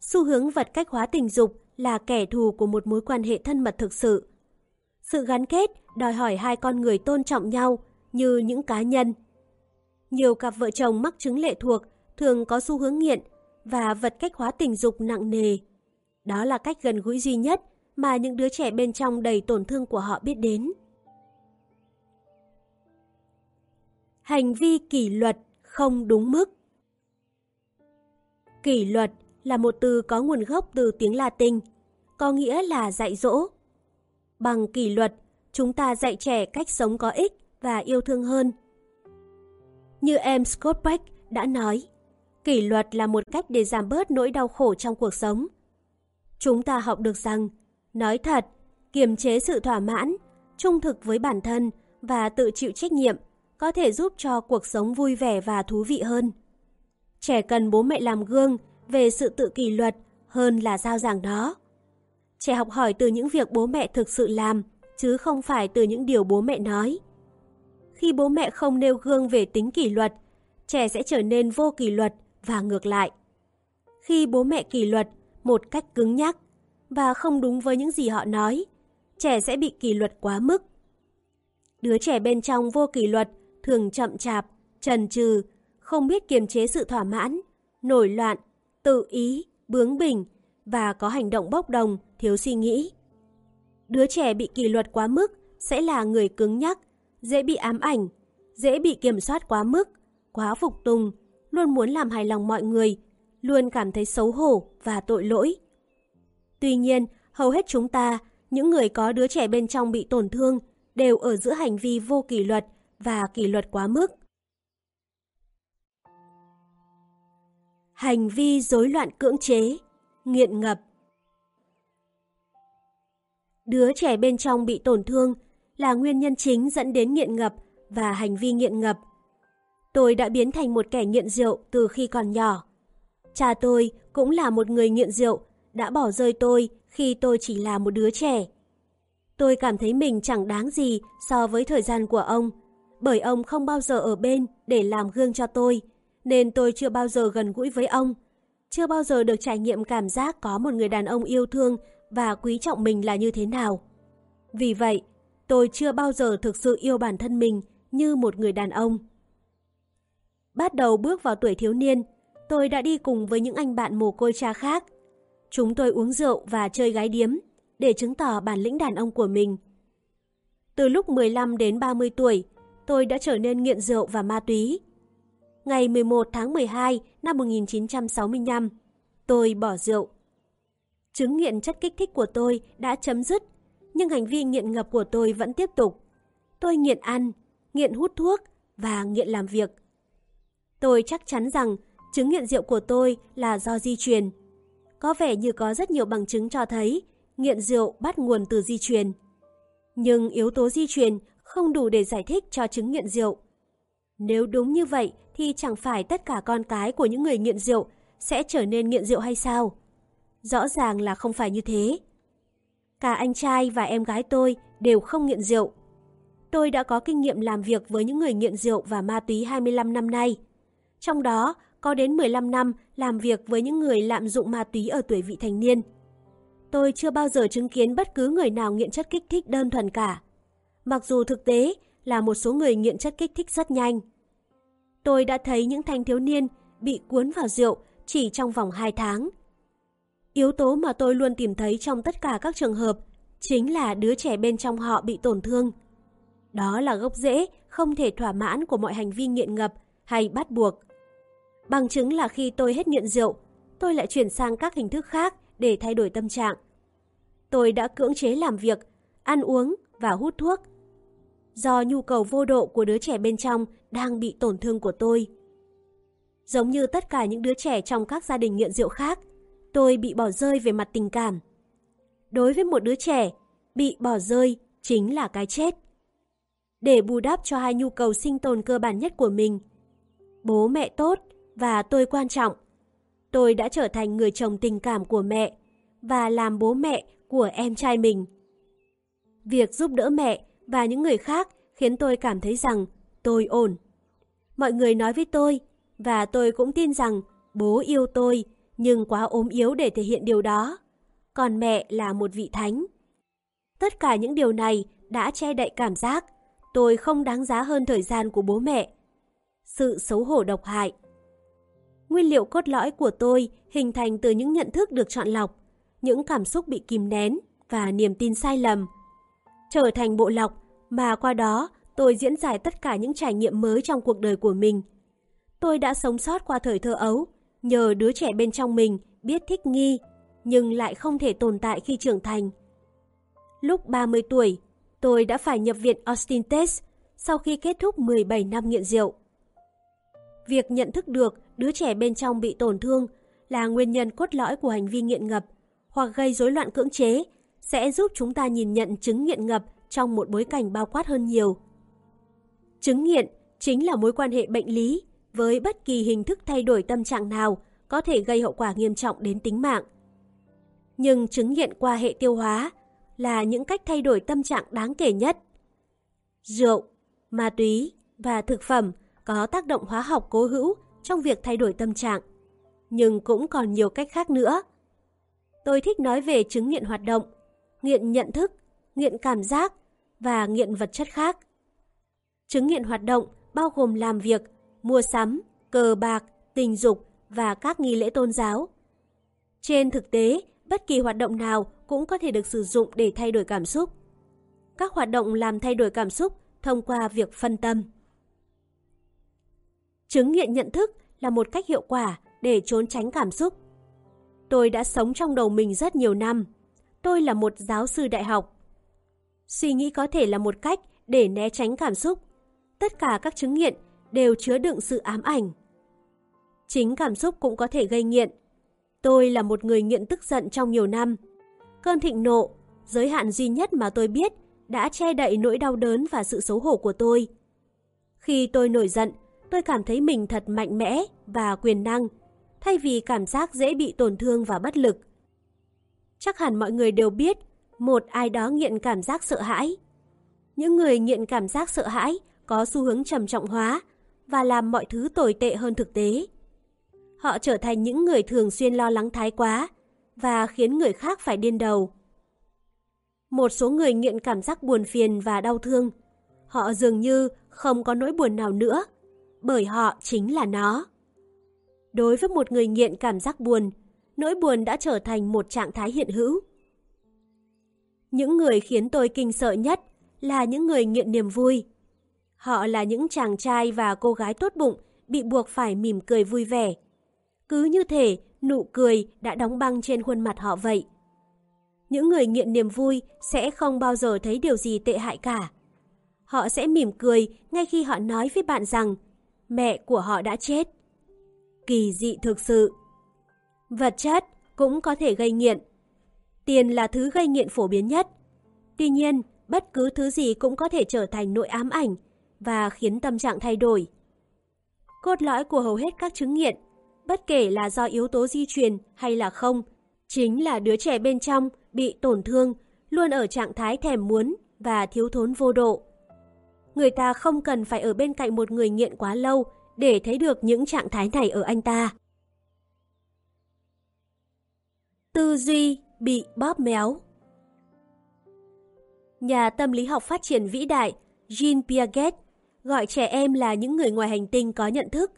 Xu hướng vật cách hóa tình dục là kẻ thù của một mối quan hệ thân mật thực sự. Sự gắn kết, đòi hỏi hai con người tôn trọng nhau như những cá nhân. Nhiều cặp vợ chồng mắc chứng lệ thuộc thường có xu hướng nghiện và vật cách hóa tình dục nặng nề. Đó là cách gần gũi duy nhất mà những đứa trẻ bên trong đầy tổn thương của họ biết đến. Hành vi kỷ luật không đúng mức Kỷ luật là một từ có nguồn gốc từ tiếng Latin, có nghĩa là dạy dỗ. Bằng kỷ luật, chúng ta dạy trẻ cách sống có ích và yêu thương hơn. Như em Scott Beck đã nói, kỷ luật là một cách để giảm bớt nỗi đau khổ trong cuộc sống. Chúng ta học được rằng, nói thật, kiềm chế sự thỏa mãn, trung thực với bản thân và tự chịu trách nhiệm có thể giúp cho cuộc sống vui vẻ và thú vị hơn. Trẻ cần bố mẹ làm gương về sự tự kỷ luật hơn là giao giảng đó. Trẻ học hỏi từ những việc bố mẹ thực sự làm, chứ không phải từ những điều bố mẹ nói. Khi bố mẹ không nêu gương về tính kỷ luật, trẻ sẽ trở nên vô kỷ luật và ngược lại. Khi bố mẹ kỷ luật một cách cứng nhắc và không đúng với những gì họ nói, trẻ sẽ bị kỷ luật quá mức. Đứa trẻ bên trong vô kỷ luật thường chậm chạp, trần trừ, không biết kiềm chế sự thỏa mãn, nổi loạn, tự ý, bướng bỉnh và có hành động bốc đồng, thiếu suy nghĩ. Đứa trẻ bị kỷ luật quá mức sẽ là người cứng nhắc, dễ bị ám ảnh, dễ bị kiểm soát quá mức, quá phục tùng, luôn muốn làm hài lòng mọi người, luôn cảm thấy xấu hổ và tội lỗi. Tuy nhiên, hầu hết chúng ta, những người có đứa trẻ bên trong bị tổn thương, đều ở giữa hành vi vô kỷ luật và kỷ luật quá mức. Hành vi rối loạn cưỡng chế, nghiện ngập Đứa trẻ bên trong bị tổn thương là nguyên nhân chính dẫn đến nghiện ngập và hành vi nghiện ngập. Tôi đã biến thành một kẻ nghiện rượu từ khi còn nhỏ. Cha tôi cũng là một người nghiện rượu, đã bỏ rơi tôi khi tôi chỉ là một đứa trẻ. Tôi cảm thấy mình chẳng đáng gì so với thời gian của ông, bởi ông không bao giờ ở bên để làm gương cho tôi, nên tôi chưa bao giờ gần gũi với ông. Chưa bao giờ được trải nghiệm cảm giác có một người đàn ông yêu thương và quý trọng mình là như thế nào. Vì vậy, tôi chưa bao giờ thực sự yêu bản thân mình như một người đàn ông. Bắt đầu bước vào tuổi thiếu niên, tôi đã đi cùng với những anh bạn mồ côi cha khác. Chúng tôi uống rượu và chơi gái điếm để chứng tỏ bản lĩnh đàn ông của mình. Từ lúc 15 đến 30 tuổi, tôi đã trở nên nghiện rượu và ma túy. Ngày 11 tháng 12 năm 1965, tôi bỏ rượu. Chứng nghiện chất kích thích của tôi đã chấm dứt, nhưng hành vi nghiện ngập của tôi vẫn tiếp tục. Tôi nghiện ăn, nghiện hút thuốc và nghiện làm việc. Tôi chắc chắn rằng chứng nghiện rượu của tôi là do di truyền. Có vẻ như có rất nhiều bằng chứng cho thấy nghiện rượu bắt nguồn từ di truyền. Nhưng yếu tố di truyền không đủ để giải thích cho chứng nghiện rượu. Nếu đúng như vậy thì chẳng phải tất cả con cái của những người nghiện rượu sẽ trở nên nghiện rượu hay sao? Rõ ràng là không phải như thế. Cả anh trai và em gái tôi đều không nghiện rượu. Tôi đã có kinh nghiệm làm việc với những người nghiện rượu và ma túy 25 năm nay. Trong đó, có đến 15 năm làm việc với những người lạm dụng ma túy ở tuổi vị thành niên. Tôi chưa bao giờ chứng kiến bất cứ người nào nghiện chất kích thích đơn thuần cả. Mặc dù thực tế là một số người nghiện chất kích thích rất nhanh. Tôi đã thấy những thanh thiếu niên bị cuốn vào rượu chỉ trong vòng 2 tháng. Yếu tố mà tôi luôn tìm thấy trong tất cả các trường hợp chính là đứa trẻ bên trong họ bị tổn thương. Đó là gốc rễ không thể thỏa mãn của mọi hành vi nghiện ngập hay bắt buộc. Bằng chứng là khi tôi hết nghiện rượu, tôi lại chuyển sang các hình thức khác để thay đổi tâm trạng. Tôi đã cưỡng chế làm việc, ăn uống và hút thuốc. Do nhu cầu vô độ của đứa trẻ bên trong đang bị tổn thương của tôi. Giống như tất cả những đứa trẻ trong các gia đình nghiện rượu khác, tôi bị bỏ rơi về mặt tình cảm. Đối với một đứa trẻ, bị bỏ rơi chính là cái chết. Để bù đắp cho hai nhu cầu sinh tồn cơ bản nhất của mình, bố mẹ tốt và tôi quan trọng. Tôi đã trở thành người chồng tình cảm của mẹ và làm bố mẹ của em trai mình. Việc giúp đỡ mẹ và những người khác khiến tôi cảm thấy rằng tôi ổn. Mọi người nói với tôi và tôi cũng tin rằng bố yêu tôi nhưng quá ốm yếu để thể hiện điều đó. Còn mẹ là một vị thánh. Tất cả những điều này đã che đậy cảm giác tôi không đáng giá hơn thời gian của bố mẹ. Sự xấu hổ độc hại Nguyên liệu cốt lõi của tôi hình thành từ những nhận thức được chọn lọc, những cảm xúc bị kìm nén và niềm tin sai lầm. Trở thành bộ lọc mà qua đó tôi diễn giải tất cả những trải nghiệm mới trong cuộc đời của mình. Tôi đã sống sót qua thời thơ ấu, nhờ đứa trẻ bên trong mình biết thích nghi, nhưng lại không thể tồn tại khi trưởng thành. Lúc 30 tuổi, tôi đã phải nhập viện Austin Test sau khi kết thúc 17 năm nghiện rượu. Việc nhận thức được đứa trẻ bên trong bị tổn thương là nguyên nhân cốt lõi của hành vi nghiện ngập hoặc gây rối loạn cưỡng chế sẽ giúp chúng ta nhìn nhận chứng nghiện ngập trong một bối cảnh bao quát hơn nhiều. Chứng nghiện chính là mối quan hệ bệnh lý với bất kỳ hình thức thay đổi tâm trạng nào có thể gây hậu quả nghiêm trọng đến tính mạng. Nhưng chứng nghiện qua hệ tiêu hóa là những cách thay đổi tâm trạng đáng kể nhất. Rượu, ma túy và thực phẩm có tác động hóa học cố hữu trong việc thay đổi tâm trạng, nhưng cũng còn nhiều cách khác nữa. Tôi thích nói về chứng nghiện hoạt động, nghiện nhận thức, nghiện cảm giác và nghiện vật chất khác. Chứng nghiện hoạt động bao gồm làm việc, mua sắm, cờ bạc, tình dục và các nghi lễ tôn giáo. Trên thực tế, bất kỳ hoạt động nào cũng có thể được sử dụng để thay đổi cảm xúc. Các hoạt động làm thay đổi cảm xúc thông qua việc phân tâm. Chứng nghiện nhận thức là một cách hiệu quả để trốn tránh cảm xúc. Tôi đã sống trong đầu mình rất nhiều năm. Tôi là một giáo sư đại học. Suy nghĩ có thể là một cách để né tránh cảm xúc. Tất cả các chứng nghiện đều chứa đựng sự ám ảnh. Chính cảm xúc cũng có thể gây nghiện. Tôi là một người nghiện tức giận trong nhiều năm. Cơn thịnh nộ, giới hạn duy nhất mà tôi biết, đã che đậy nỗi đau đớn và sự xấu hổ của tôi. Khi tôi nổi giận, tôi cảm thấy mình thật mạnh mẽ và quyền năng, thay vì cảm giác dễ bị tổn thương và bất lực. Chắc hẳn mọi người đều biết, một ai đó nghiện cảm giác sợ hãi. Những người nghiện cảm giác sợ hãi có xu hướng trầm trọng hóa và làm mọi thứ tồi tệ hơn thực tế. Họ trở thành những người thường xuyên lo lắng thái quá và khiến người khác phải điên đầu. Một số người nghiện cảm giác buồn phiền và đau thương. Họ dường như không có nỗi buồn nào nữa, bởi họ chính là nó. Đối với một người nghiện cảm giác buồn, nỗi buồn đã trở thành một trạng thái hiện hữu. Những người khiến tôi kinh sợ nhất là những người nghiện niềm vui. Họ là những chàng trai và cô gái tốt bụng bị buộc phải mỉm cười vui vẻ. Cứ như thể nụ cười đã đóng băng trên khuôn mặt họ vậy. Những người nghiện niềm vui sẽ không bao giờ thấy điều gì tệ hại cả. Họ sẽ mỉm cười ngay khi họ nói với bạn rằng, mẹ của họ đã chết. Kỳ dị thực sự. Vật chất cũng có thể gây nghiện. Tiền là thứ gây nghiện phổ biến nhất. Tuy nhiên, bất cứ thứ gì cũng có thể trở thành nội ám ảnh và khiến tâm trạng thay đổi. Cốt lõi của hầu hết các chứng nghiện, bất kể là do yếu tố di truyền hay là không, chính là đứa trẻ bên trong bị tổn thương, luôn ở trạng thái thèm muốn và thiếu thốn vô độ. Người ta không cần phải ở bên cạnh một người nghiện quá lâu để thấy được những trạng thái này ở anh ta. Tư duy bị bóp méo Nhà tâm lý học phát triển vĩ đại Jean Piaget gọi trẻ em là những người ngoài hành tinh có nhận thức,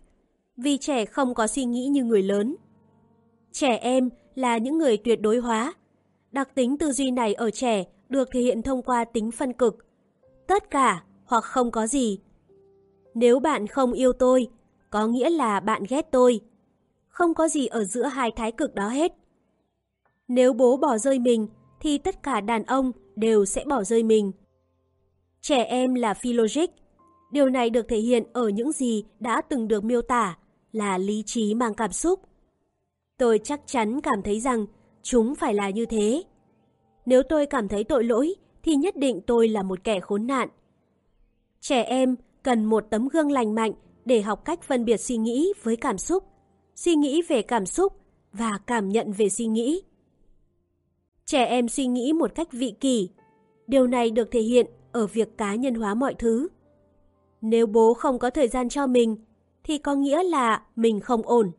vì trẻ không có suy nghĩ như người lớn. Trẻ em là những người tuyệt đối hóa. Đặc tính tư duy này ở trẻ được thể hiện thông qua tính phân cực. Tất cả hoặc không có gì. Nếu bạn không yêu tôi, có nghĩa là bạn ghét tôi. Không có gì ở giữa hai thái cực đó hết. Nếu bố bỏ rơi mình, thì tất cả đàn ông đều sẽ bỏ rơi mình. Trẻ em là phi logic. Điều này được thể hiện ở những gì đã từng được miêu tả là lý trí mang cảm xúc. Tôi chắc chắn cảm thấy rằng chúng phải là như thế. Nếu tôi cảm thấy tội lỗi thì nhất định tôi là một kẻ khốn nạn. Trẻ em cần một tấm gương lành mạnh để học cách phân biệt suy nghĩ với cảm xúc, suy nghĩ về cảm xúc và cảm nhận về suy nghĩ. Trẻ em suy nghĩ một cách vị kỷ. Điều này được thể hiện ở việc cá nhân hóa mọi thứ. Nếu bố không có thời gian cho mình, thì có nghĩa là mình không ổn,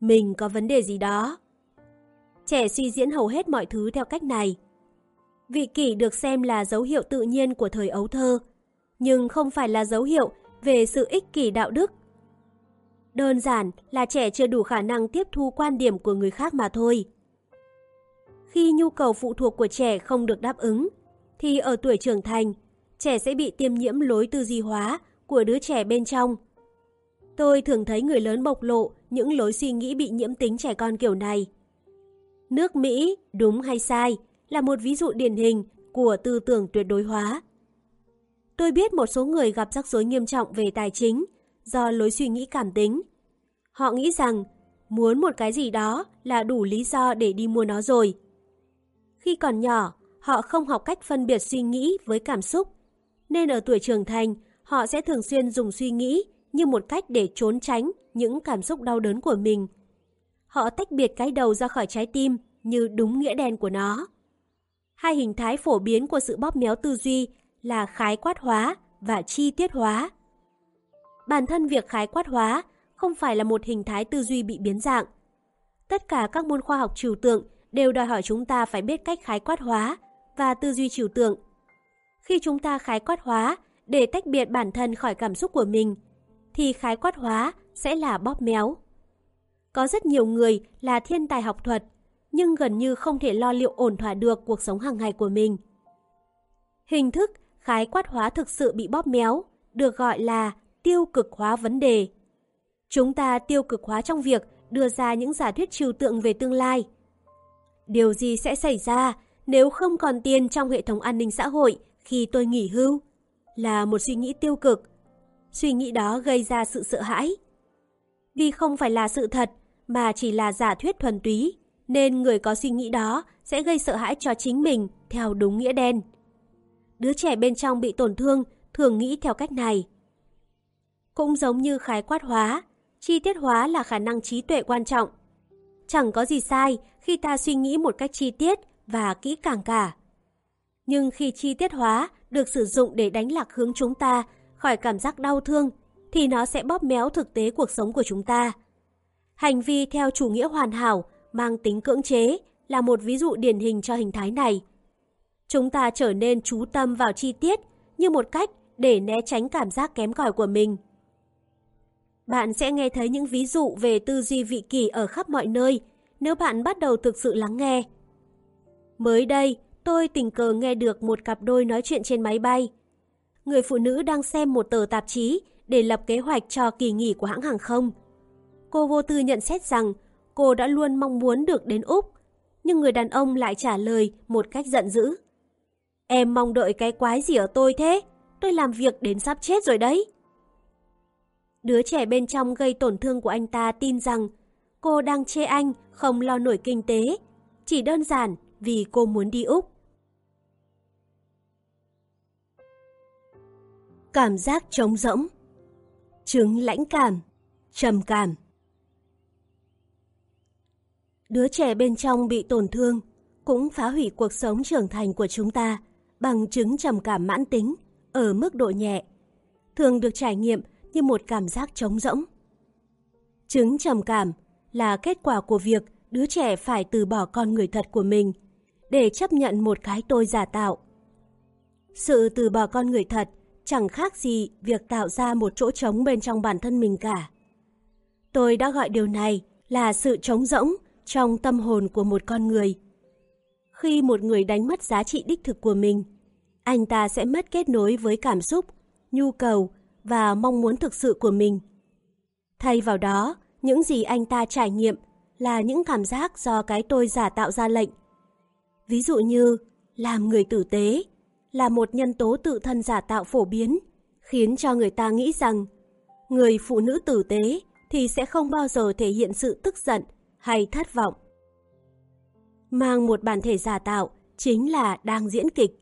mình có vấn đề gì đó. Trẻ suy diễn hầu hết mọi thứ theo cách này. Vị kỷ được xem là dấu hiệu tự nhiên của thời ấu thơ, nhưng không phải là dấu hiệu về sự ích kỷ đạo đức. Đơn giản là trẻ chưa đủ khả năng tiếp thu quan điểm của người khác mà thôi. Khi nhu cầu phụ thuộc của trẻ không được đáp ứng, thì ở tuổi trưởng thành, trẻ sẽ bị tiêm nhiễm lối tư duy hóa của đứa trẻ bên trong. Tôi thường thấy người lớn bộc lộ những lối suy nghĩ bị nhiễm tính trẻ con kiểu này. Nước Mỹ, đúng hay sai, là một ví dụ điển hình của tư tưởng tuyệt đối hóa. Tôi biết một số người gặp rắc rối nghiêm trọng về tài chính do lối suy nghĩ cảm tính. Họ nghĩ rằng muốn một cái gì đó là đủ lý do để đi mua nó rồi. Khi còn nhỏ, họ không học cách phân biệt suy nghĩ với cảm xúc, nên ở tuổi trưởng thành, họ sẽ thường xuyên dùng suy nghĩ như một cách để trốn tránh những cảm xúc đau đớn của mình. Họ tách biệt cái đầu ra khỏi trái tim như đúng nghĩa đen của nó. Hai hình thái phổ biến của sự bóp méo tư duy là khái quát hóa và chi tiết hóa. Bản thân việc khái quát hóa không phải là một hình thái tư duy bị biến dạng. Tất cả các môn khoa học trừu tượng đều đòi hỏi chúng ta phải biết cách khái quát hóa và tư duy trừu tượng. Khi chúng ta khái quát hóa để tách biệt bản thân khỏi cảm xúc của mình, thì khái quát hóa sẽ là bóp méo. Có rất nhiều người là thiên tài học thuật, nhưng gần như không thể lo liệu ổn thỏa được cuộc sống hàng ngày của mình. Hình thức khái quát hóa thực sự bị bóp méo, được gọi là tiêu cực hóa vấn đề. Chúng ta tiêu cực hóa trong việc đưa ra những giả thuyết trừu tượng về tương lai. Điều gì sẽ xảy ra nếu không còn tiền trong hệ thống an ninh xã hội khi tôi nghỉ hưu? Là một suy nghĩ tiêu cực. Suy nghĩ đó gây ra sự sợ hãi. Vì không phải là sự thật mà chỉ là giả thuyết thuần túy, nên người có suy nghĩ đó sẽ gây sợ hãi cho chính mình theo đúng nghĩa đen. Đứa trẻ bên trong bị tổn thương thường nghĩ theo cách này. Cũng giống như khái quát hóa, chi tiết hóa là khả năng trí tuệ quan trọng. Chẳng có gì sai khi ta suy nghĩ một cách chi tiết và kỹ càng cả. Nhưng khi chi tiết hóa được sử dụng để đánh lạc hướng chúng ta khỏi cảm giác đau thương, thì nó sẽ bóp méo thực tế cuộc sống của chúng ta. Hành vi theo chủ nghĩa hoàn hảo mang tính cưỡng chế là một ví dụ điển hình cho hình thái này. Chúng ta trở nên chú tâm vào chi tiết như một cách để né tránh cảm giác kém cỏi của mình. Bạn sẽ nghe thấy những ví dụ về tư duy vị kỷ ở khắp mọi nơi nếu bạn bắt đầu thực sự lắng nghe. Mới đây, tôi tình cờ nghe được một cặp đôi nói chuyện trên máy bay. Người phụ nữ đang xem một tờ tạp chí để lập kế hoạch cho kỳ nghỉ của hãng hàng không. Cô vô tư nhận xét rằng cô đã luôn mong muốn được đến Úc, nhưng người đàn ông lại trả lời một cách giận dữ. Em mong đợi cái quái gì ở tôi thế? Tôi làm việc đến sắp chết rồi đấy. Đứa trẻ bên trong gây tổn thương của anh ta tin rằng cô đang chê anh không lo nổi kinh tế, chỉ đơn giản vì cô muốn đi Úc. Cảm giác trống rỗng. Chứng lãnh cảm Trầm cảm. Đứa trẻ bên trong bị tổn thương cũng phá hủy cuộc sống trưởng thành của chúng ta bằng chứng trầm cảm mãn tính ở mức độ nhẹ, thường được trải nghiệm như một cảm giác trống rỗng. Chứng trầm cảm là kết quả của việc đứa trẻ phải từ bỏ con người thật của mình để chấp nhận một cái tôi giả tạo. Sự từ bỏ con người thật chẳng khác gì việc tạo ra một chỗ trống bên trong bản thân mình cả. Tôi đã gọi điều này là sự trống rỗng trong tâm hồn của một con người. Khi một người đánh mất giá trị đích thực của mình, anh ta sẽ mất kết nối với cảm xúc, nhu cầu và mong muốn thực sự của mình. Thay vào đó, những gì anh ta trải nghiệm là những cảm giác do cái tôi giả tạo ra lệnh. Ví dụ như làm người tử tế là một nhân tố tự thân giả tạo phổ biến, khiến cho người ta nghĩ rằng người phụ nữ tử tế thì sẽ không bao giờ thể hiện sự tức giận hay thất vọng. Mang một bản thể giả tạo chính là đang diễn kịch.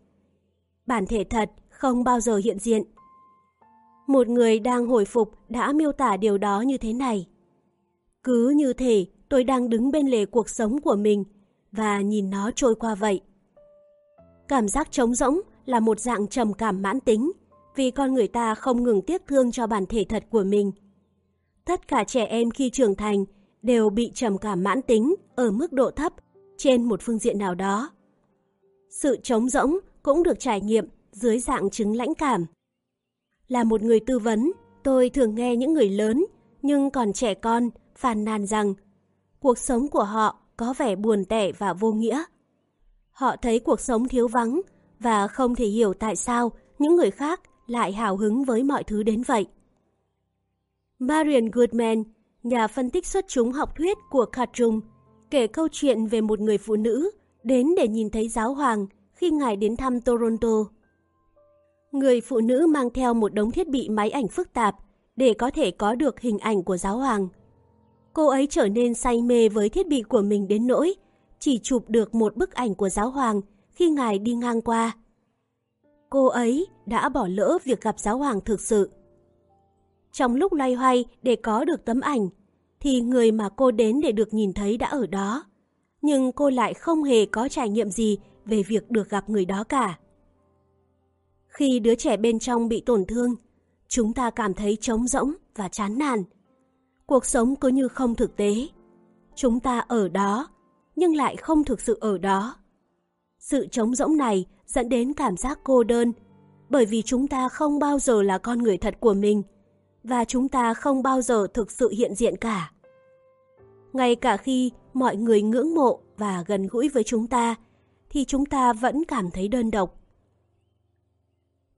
Bản thể thật không bao giờ hiện diện. Một người đang hồi phục đã miêu tả điều đó như thế này. Cứ như thể tôi đang đứng bên lề cuộc sống của mình và nhìn nó trôi qua vậy. Cảm giác trống rỗng là một dạng trầm cảm mãn tính, vì con người ta không ngừng tiếc thương cho bản thể thật của mình. Tất cả trẻ em khi trưởng thành đều bị trầm cảm mãn tính ở mức độ thấp trên một phương diện nào đó. Sự trống rỗng cũng được trải nghiệm dưới dạng chứng lãnh cảm. Là một người tư vấn, tôi thường nghe những người lớn nhưng còn trẻ con phàn nàn rằng cuộc sống của họ có vẻ buồn tẻ và vô nghĩa. Họ thấy cuộc sống thiếu vắng và không thể hiểu tại sao những người khác lại hào hứng với mọi thứ đến vậy. Marian Goodman nhà phân tích xuất chúng học thuyết của Khartoum, kể câu chuyện về một người phụ nữ đến để nhìn thấy giáo hoàng khi ngài đến thăm Toronto. Người phụ nữ mang theo một đống thiết bị máy ảnh phức tạp để có thể có được hình ảnh của giáo hoàng. Cô ấy trở nên say mê với thiết bị của mình đến nỗi chỉ chụp được một bức ảnh của giáo hoàng khi ngài đi ngang qua. Cô ấy đã bỏ lỡ việc gặp giáo hoàng thực sự. Trong lúc loay hoay để có được tấm ảnh, thì người mà cô đến để được nhìn thấy đã ở đó. Nhưng cô lại không hề có trải nghiệm gì về việc được gặp người đó cả. Khi đứa trẻ bên trong bị tổn thương, chúng ta cảm thấy trống rỗng và chán nản. Cuộc sống cứ như không thực tế. Chúng ta ở đó, nhưng lại không thực sự ở đó. Sự trống rỗng này dẫn đến cảm giác cô đơn, bởi vì chúng ta không bao giờ là con người thật của mình, và chúng ta không bao giờ thực sự hiện diện cả. Ngay cả khi mọi người ngưỡng mộ và gần gũi với chúng ta, thì chúng ta vẫn cảm thấy đơn độc.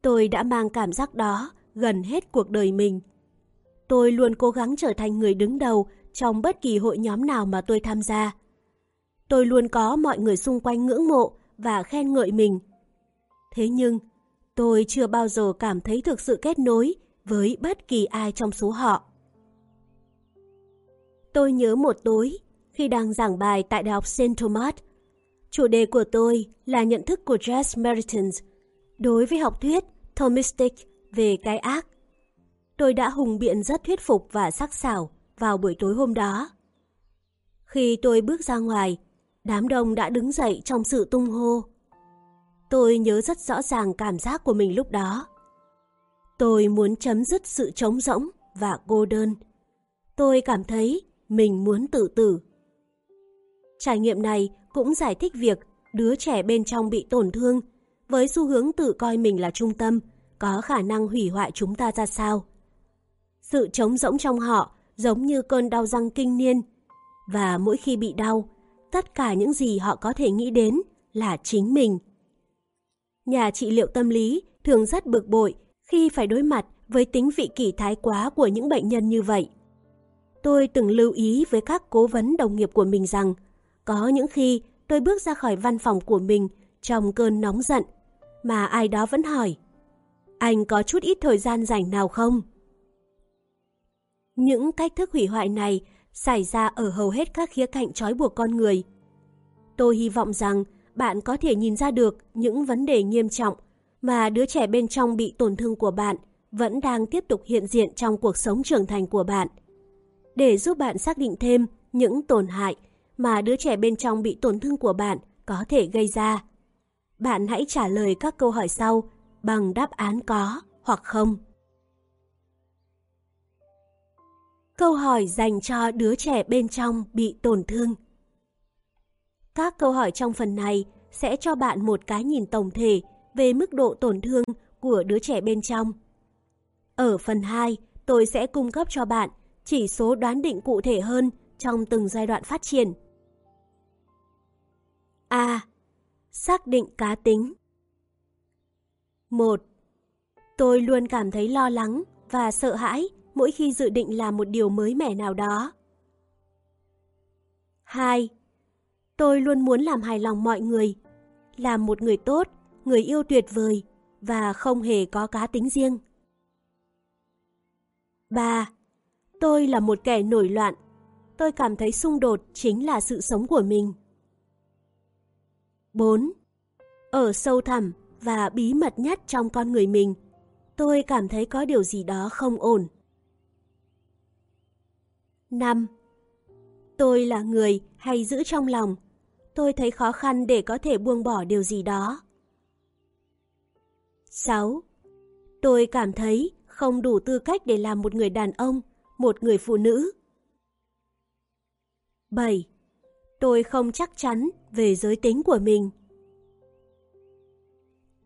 Tôi đã mang cảm giác đó gần hết cuộc đời mình. Tôi luôn cố gắng trở thành người đứng đầu trong bất kỳ hội nhóm nào mà tôi tham gia. Tôi luôn có mọi người xung quanh ngưỡng mộ và khen ngợi mình. Thế nhưng, tôi chưa bao giờ cảm thấy thực sự kết nối với bất kỳ ai trong số họ. Tôi nhớ một tối, khi đang giảng bài tại Đại học St. Thomas, chủ đề của tôi là nhận thức của Jess Meritons đối với học thuyết Thomistic về cái ác. Tôi đã hùng biện rất thuyết phục và sắc sảo vào buổi tối hôm đó. Khi tôi bước ra ngoài, đám đông đã đứng dậy trong sự tung hô. Tôi nhớ rất rõ ràng cảm giác của mình lúc đó. Tôi muốn chấm dứt sự trống rỗng và cô đơn. Tôi cảm thấy mình muốn tự tử. Trải nghiệm này cũng giải thích việc đứa trẻ bên trong bị tổn thương với xu hướng tự coi mình là trung tâm có khả năng hủy hoại chúng ta ra sao. Sự trống rỗng trong họ giống như cơn đau răng kinh niên và mỗi khi bị đau, tất cả những gì họ có thể nghĩ đến là chính mình. Nhà trị liệu tâm lý thường rất bực bội khi phải đối mặt với tính vị kỷ thái quá của những bệnh nhân như vậy. Tôi từng lưu ý với các cố vấn đồng nghiệp của mình rằng có những khi tôi bước ra khỏi văn phòng của mình trong cơn nóng giận mà ai đó vẫn hỏi, Anh có chút ít thời gian rảnh nào không? Những cách thức hủy hoại này xảy ra ở hầu hết các khía cạnh trói buộc con người. Tôi hy vọng rằng bạn có thể nhìn ra được những vấn đề nghiêm trọng mà đứa trẻ bên trong bị tổn thương của bạn vẫn đang tiếp tục hiện diện trong cuộc sống trưởng thành của bạn. Để giúp bạn xác định thêm những tổn hại mà đứa trẻ bên trong bị tổn thương của bạn có thể gây ra. Bạn hãy trả lời các câu hỏi sau bằng đáp án có hoặc không. Câu hỏi dành cho đứa trẻ bên trong bị tổn thương. Các câu hỏi trong phần này sẽ cho bạn một cái nhìn tổng thể về mức độ tổn thương của đứa trẻ bên trong. Ở phần 2, tôi sẽ cung cấp cho bạn chỉ số đoán định cụ thể hơn trong từng giai đoạn phát triển. A. Xác định cá tính 1. Tôi luôn cảm thấy lo lắng và sợ hãi mỗi khi dự định làm một điều mới mẻ nào đó. 2. Tôi luôn muốn làm hài lòng mọi người, làm một người tốt, người yêu tuyệt vời và không hề có cá tính riêng. 3. Tôi là một kẻ nổi loạn. Tôi cảm thấy xung đột chính là sự sống của mình. 4. Ở sâu thẳm và bí mật nhất trong con người mình, tôi cảm thấy có điều gì đó không ổn. 5. Tôi là người hay giữ trong lòng. Tôi thấy khó khăn để có thể buông bỏ điều gì đó. 6. Tôi cảm thấy không đủ tư cách để làm một người đàn ông, một người phụ nữ. 7. Tôi không chắc chắn về giới tính của mình.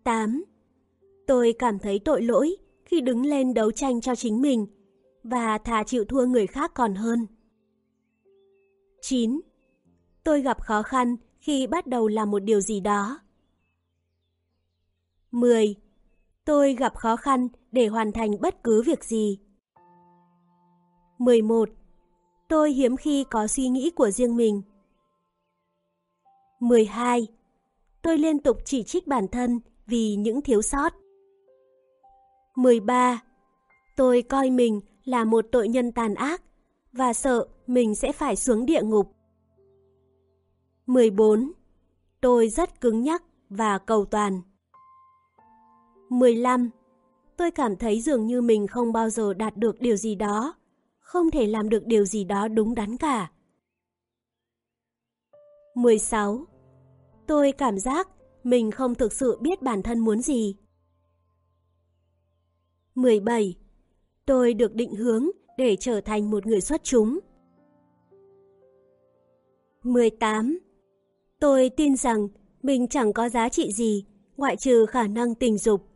8. Tôi cảm thấy tội lỗi khi đứng lên đấu tranh cho chính mình và thà chịu thua người khác còn hơn. 9. Tôi gặp khó khăn khi bắt đầu làm một điều gì đó. 10. Tôi gặp khó khăn để hoàn thành bất cứ việc gì. 11. Tôi hiếm khi có suy nghĩ của riêng mình. 12. Tôi liên tục chỉ trích bản thân vì những thiếu sót. 13. Tôi coi mình là một tội nhân tàn ác và sợ mình sẽ phải xuống địa ngục. 14. Tôi rất cứng nhắc và cầu toàn. 15. Tôi cảm thấy dường như mình không bao giờ đạt được điều gì đó, không thể làm được điều gì đó đúng đắn cả. 16. Tôi cảm giác mình không thực sự biết bản thân muốn gì. 17. Tôi được định hướng để trở thành một người xuất chúng. 18. Tôi tin rằng mình chẳng có giá trị gì, ngoại trừ khả năng tình dục.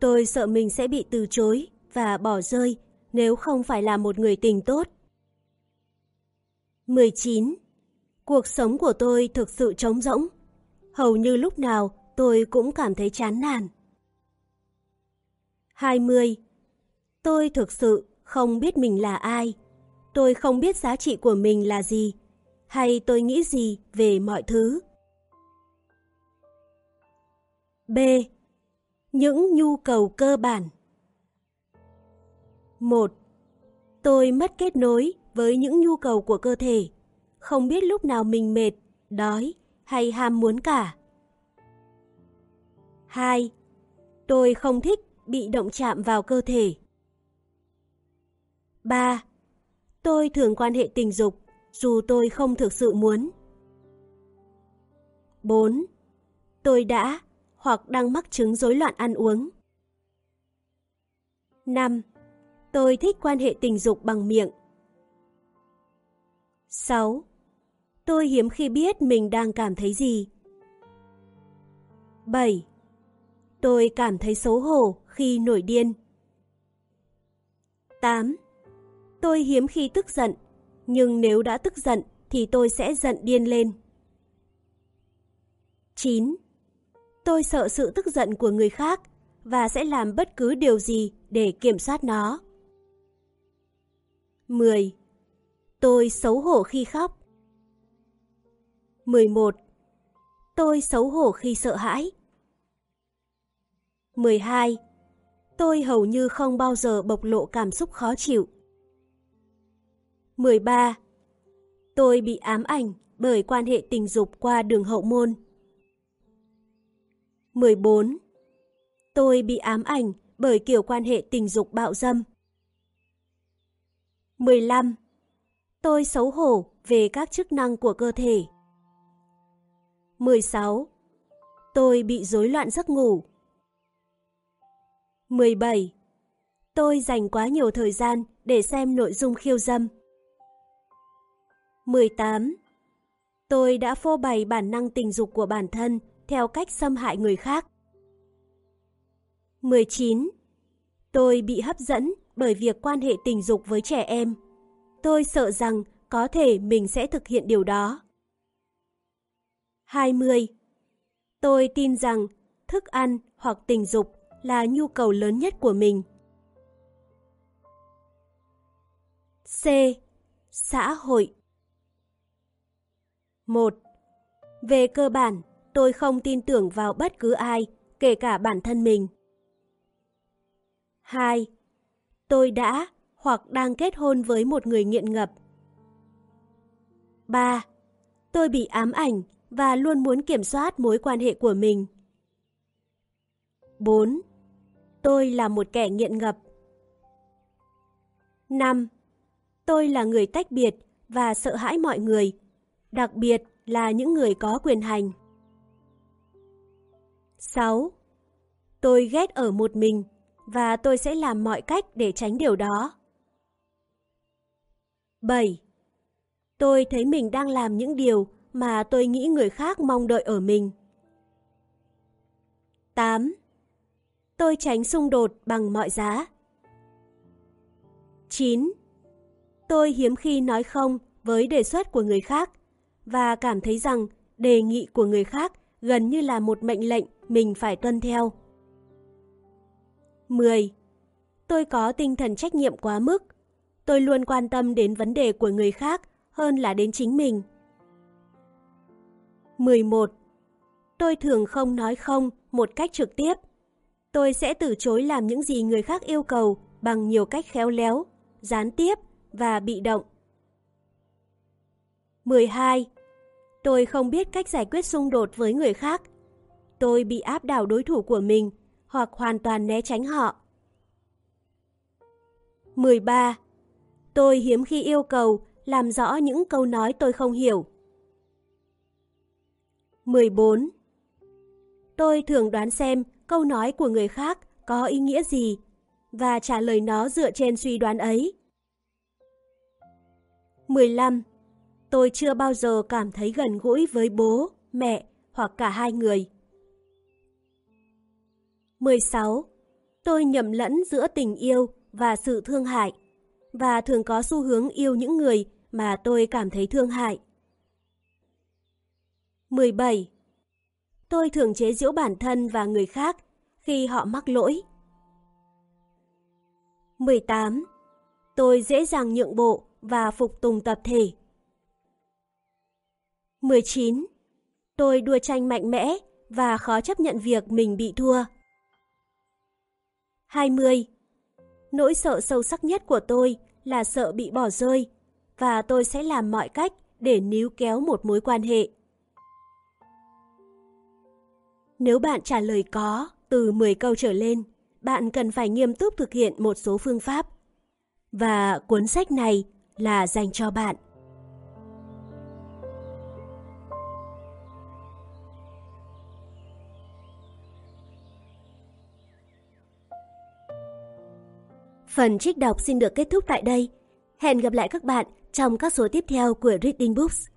Tôi sợ mình sẽ bị từ chối và bỏ rơi nếu không phải là một người tình tốt. 19. Cuộc sống của tôi thực sự trống rỗng. Hầu như lúc nào tôi cũng cảm thấy chán nản. 20. Tôi thực sự không biết mình là ai. Tôi không biết giá trị của mình là gì, hay tôi nghĩ gì về mọi thứ. B. Những nhu cầu cơ bản 1. Tôi mất kết nối với những nhu cầu của cơ thể, không biết lúc nào mình mệt, đói hay ham muốn cả. 2. Tôi không thích bị động chạm vào cơ thể. 3. Tôi thường quan hệ tình dục, dù tôi không thực sự muốn. 4. Tôi đã hoặc đang mắc chứng rối loạn ăn uống. 5. Tôi thích quan hệ tình dục bằng miệng. 6. Tôi hiếm khi biết mình đang cảm thấy gì. 7. Tôi cảm thấy xấu hổ khi nổi điên. 8. Tôi hiếm khi tức giận, nhưng nếu đã tức giận thì tôi sẽ giận điên lên. 9. Tôi sợ sự tức giận của người khác và sẽ làm bất cứ điều gì để kiểm soát nó. 10. Tôi xấu hổ khi khóc. 11. Tôi xấu hổ khi sợ hãi. 12. Tôi hầu như không bao giờ bộc lộ cảm xúc khó chịu. 13. Tôi bị ám ảnh bởi quan hệ tình dục qua đường hậu môn. 14. Tôi bị ám ảnh bởi kiểu quan hệ tình dục bạo dâm. 15. Tôi xấu hổ về các chức năng của cơ thể. 16. Tôi bị rối loạn giấc ngủ. 17. Tôi dành quá nhiều thời gian để xem nội dung khiêu dâm. 18. Tôi đã phô bày bản năng tình dục của bản thân theo cách xâm hại người khác. 19. Tôi bị hấp dẫn bởi việc quan hệ tình dục với trẻ em. Tôi sợ rằng có thể mình sẽ thực hiện điều đó. 20. Tôi tin rằng thức ăn hoặc tình dục là nhu cầu lớn nhất của mình. C. Xã hội 1. Về cơ bản, tôi không tin tưởng vào bất cứ ai, kể cả bản thân mình. 2. Tôi đã hoặc đang kết hôn với một người nghiện ngập. 3. Tôi bị ám ảnh và luôn muốn kiểm soát mối quan hệ của mình. 4. Tôi là một kẻ nghiện ngập. 5. Tôi là người tách biệt và sợ hãi mọi người, đặc biệt là những người có quyền hành. 6. Tôi ghét ở một mình và tôi sẽ làm mọi cách để tránh điều đó. 7. Tôi thấy mình đang làm những điều mà tôi nghĩ người khác mong đợi ở mình. 8. Tôi tránh xung đột bằng mọi giá. 9. Tôi hiếm khi nói không với đề xuất của người khác và cảm thấy rằng đề nghị của người khác gần như là một mệnh lệnh mình phải tuân theo. 10. Tôi có tinh thần trách nhiệm quá mức. tôi luôn quan tâm đến vấn đề của người khác hơn là đến chính mình. 11. Tôi thường không nói không một cách trực tiếp. Tôi sẽ từ chối làm những gì người khác yêu cầu bằng nhiều cách khéo léo, gián tiếp và bị động. 12. Tôi không biết cách giải quyết xung đột với người khác. Tôi bị áp đảo đối thủ của mình hoặc hoàn toàn né tránh họ. 13. Tôi hiếm khi yêu cầu làm rõ những câu nói tôi không hiểu. 14. Tôi thường đoán xem câu nói của người khác có ý nghĩa gì và trả lời nó dựa trên suy đoán ấy. 15. Tôi chưa bao giờ cảm thấy gần gũi với bố, mẹ hoặc cả hai người. 16. Tôi nhầm lẫn giữa tình yêu và sự thương hại và thường có xu hướng yêu những người mà tôi cảm thấy thương hại. 17. Tôi thường chế giễu bản thân và người khác khi họ mắc lỗi. 18. Tôi dễ dàng nhượng bộ và phục tùng tập thể. 19. Tôi đua tranh mạnh mẽ và khó chấp nhận việc mình bị thua. 20. Nỗi sợ sâu sắc nhất của tôi là sợ bị bỏ rơi và tôi sẽ làm mọi cách để níu kéo một mối quan hệ. Nếu bạn trả lời có từ 10 câu trở lên, bạn cần phải nghiêm túc thực hiện một số phương pháp. Và cuốn sách này là dành cho bạn. Phần trích đọc xin được kết thúc tại đây. Hẹn gặp lại các bạn trong các số tiếp theo của Reading Books.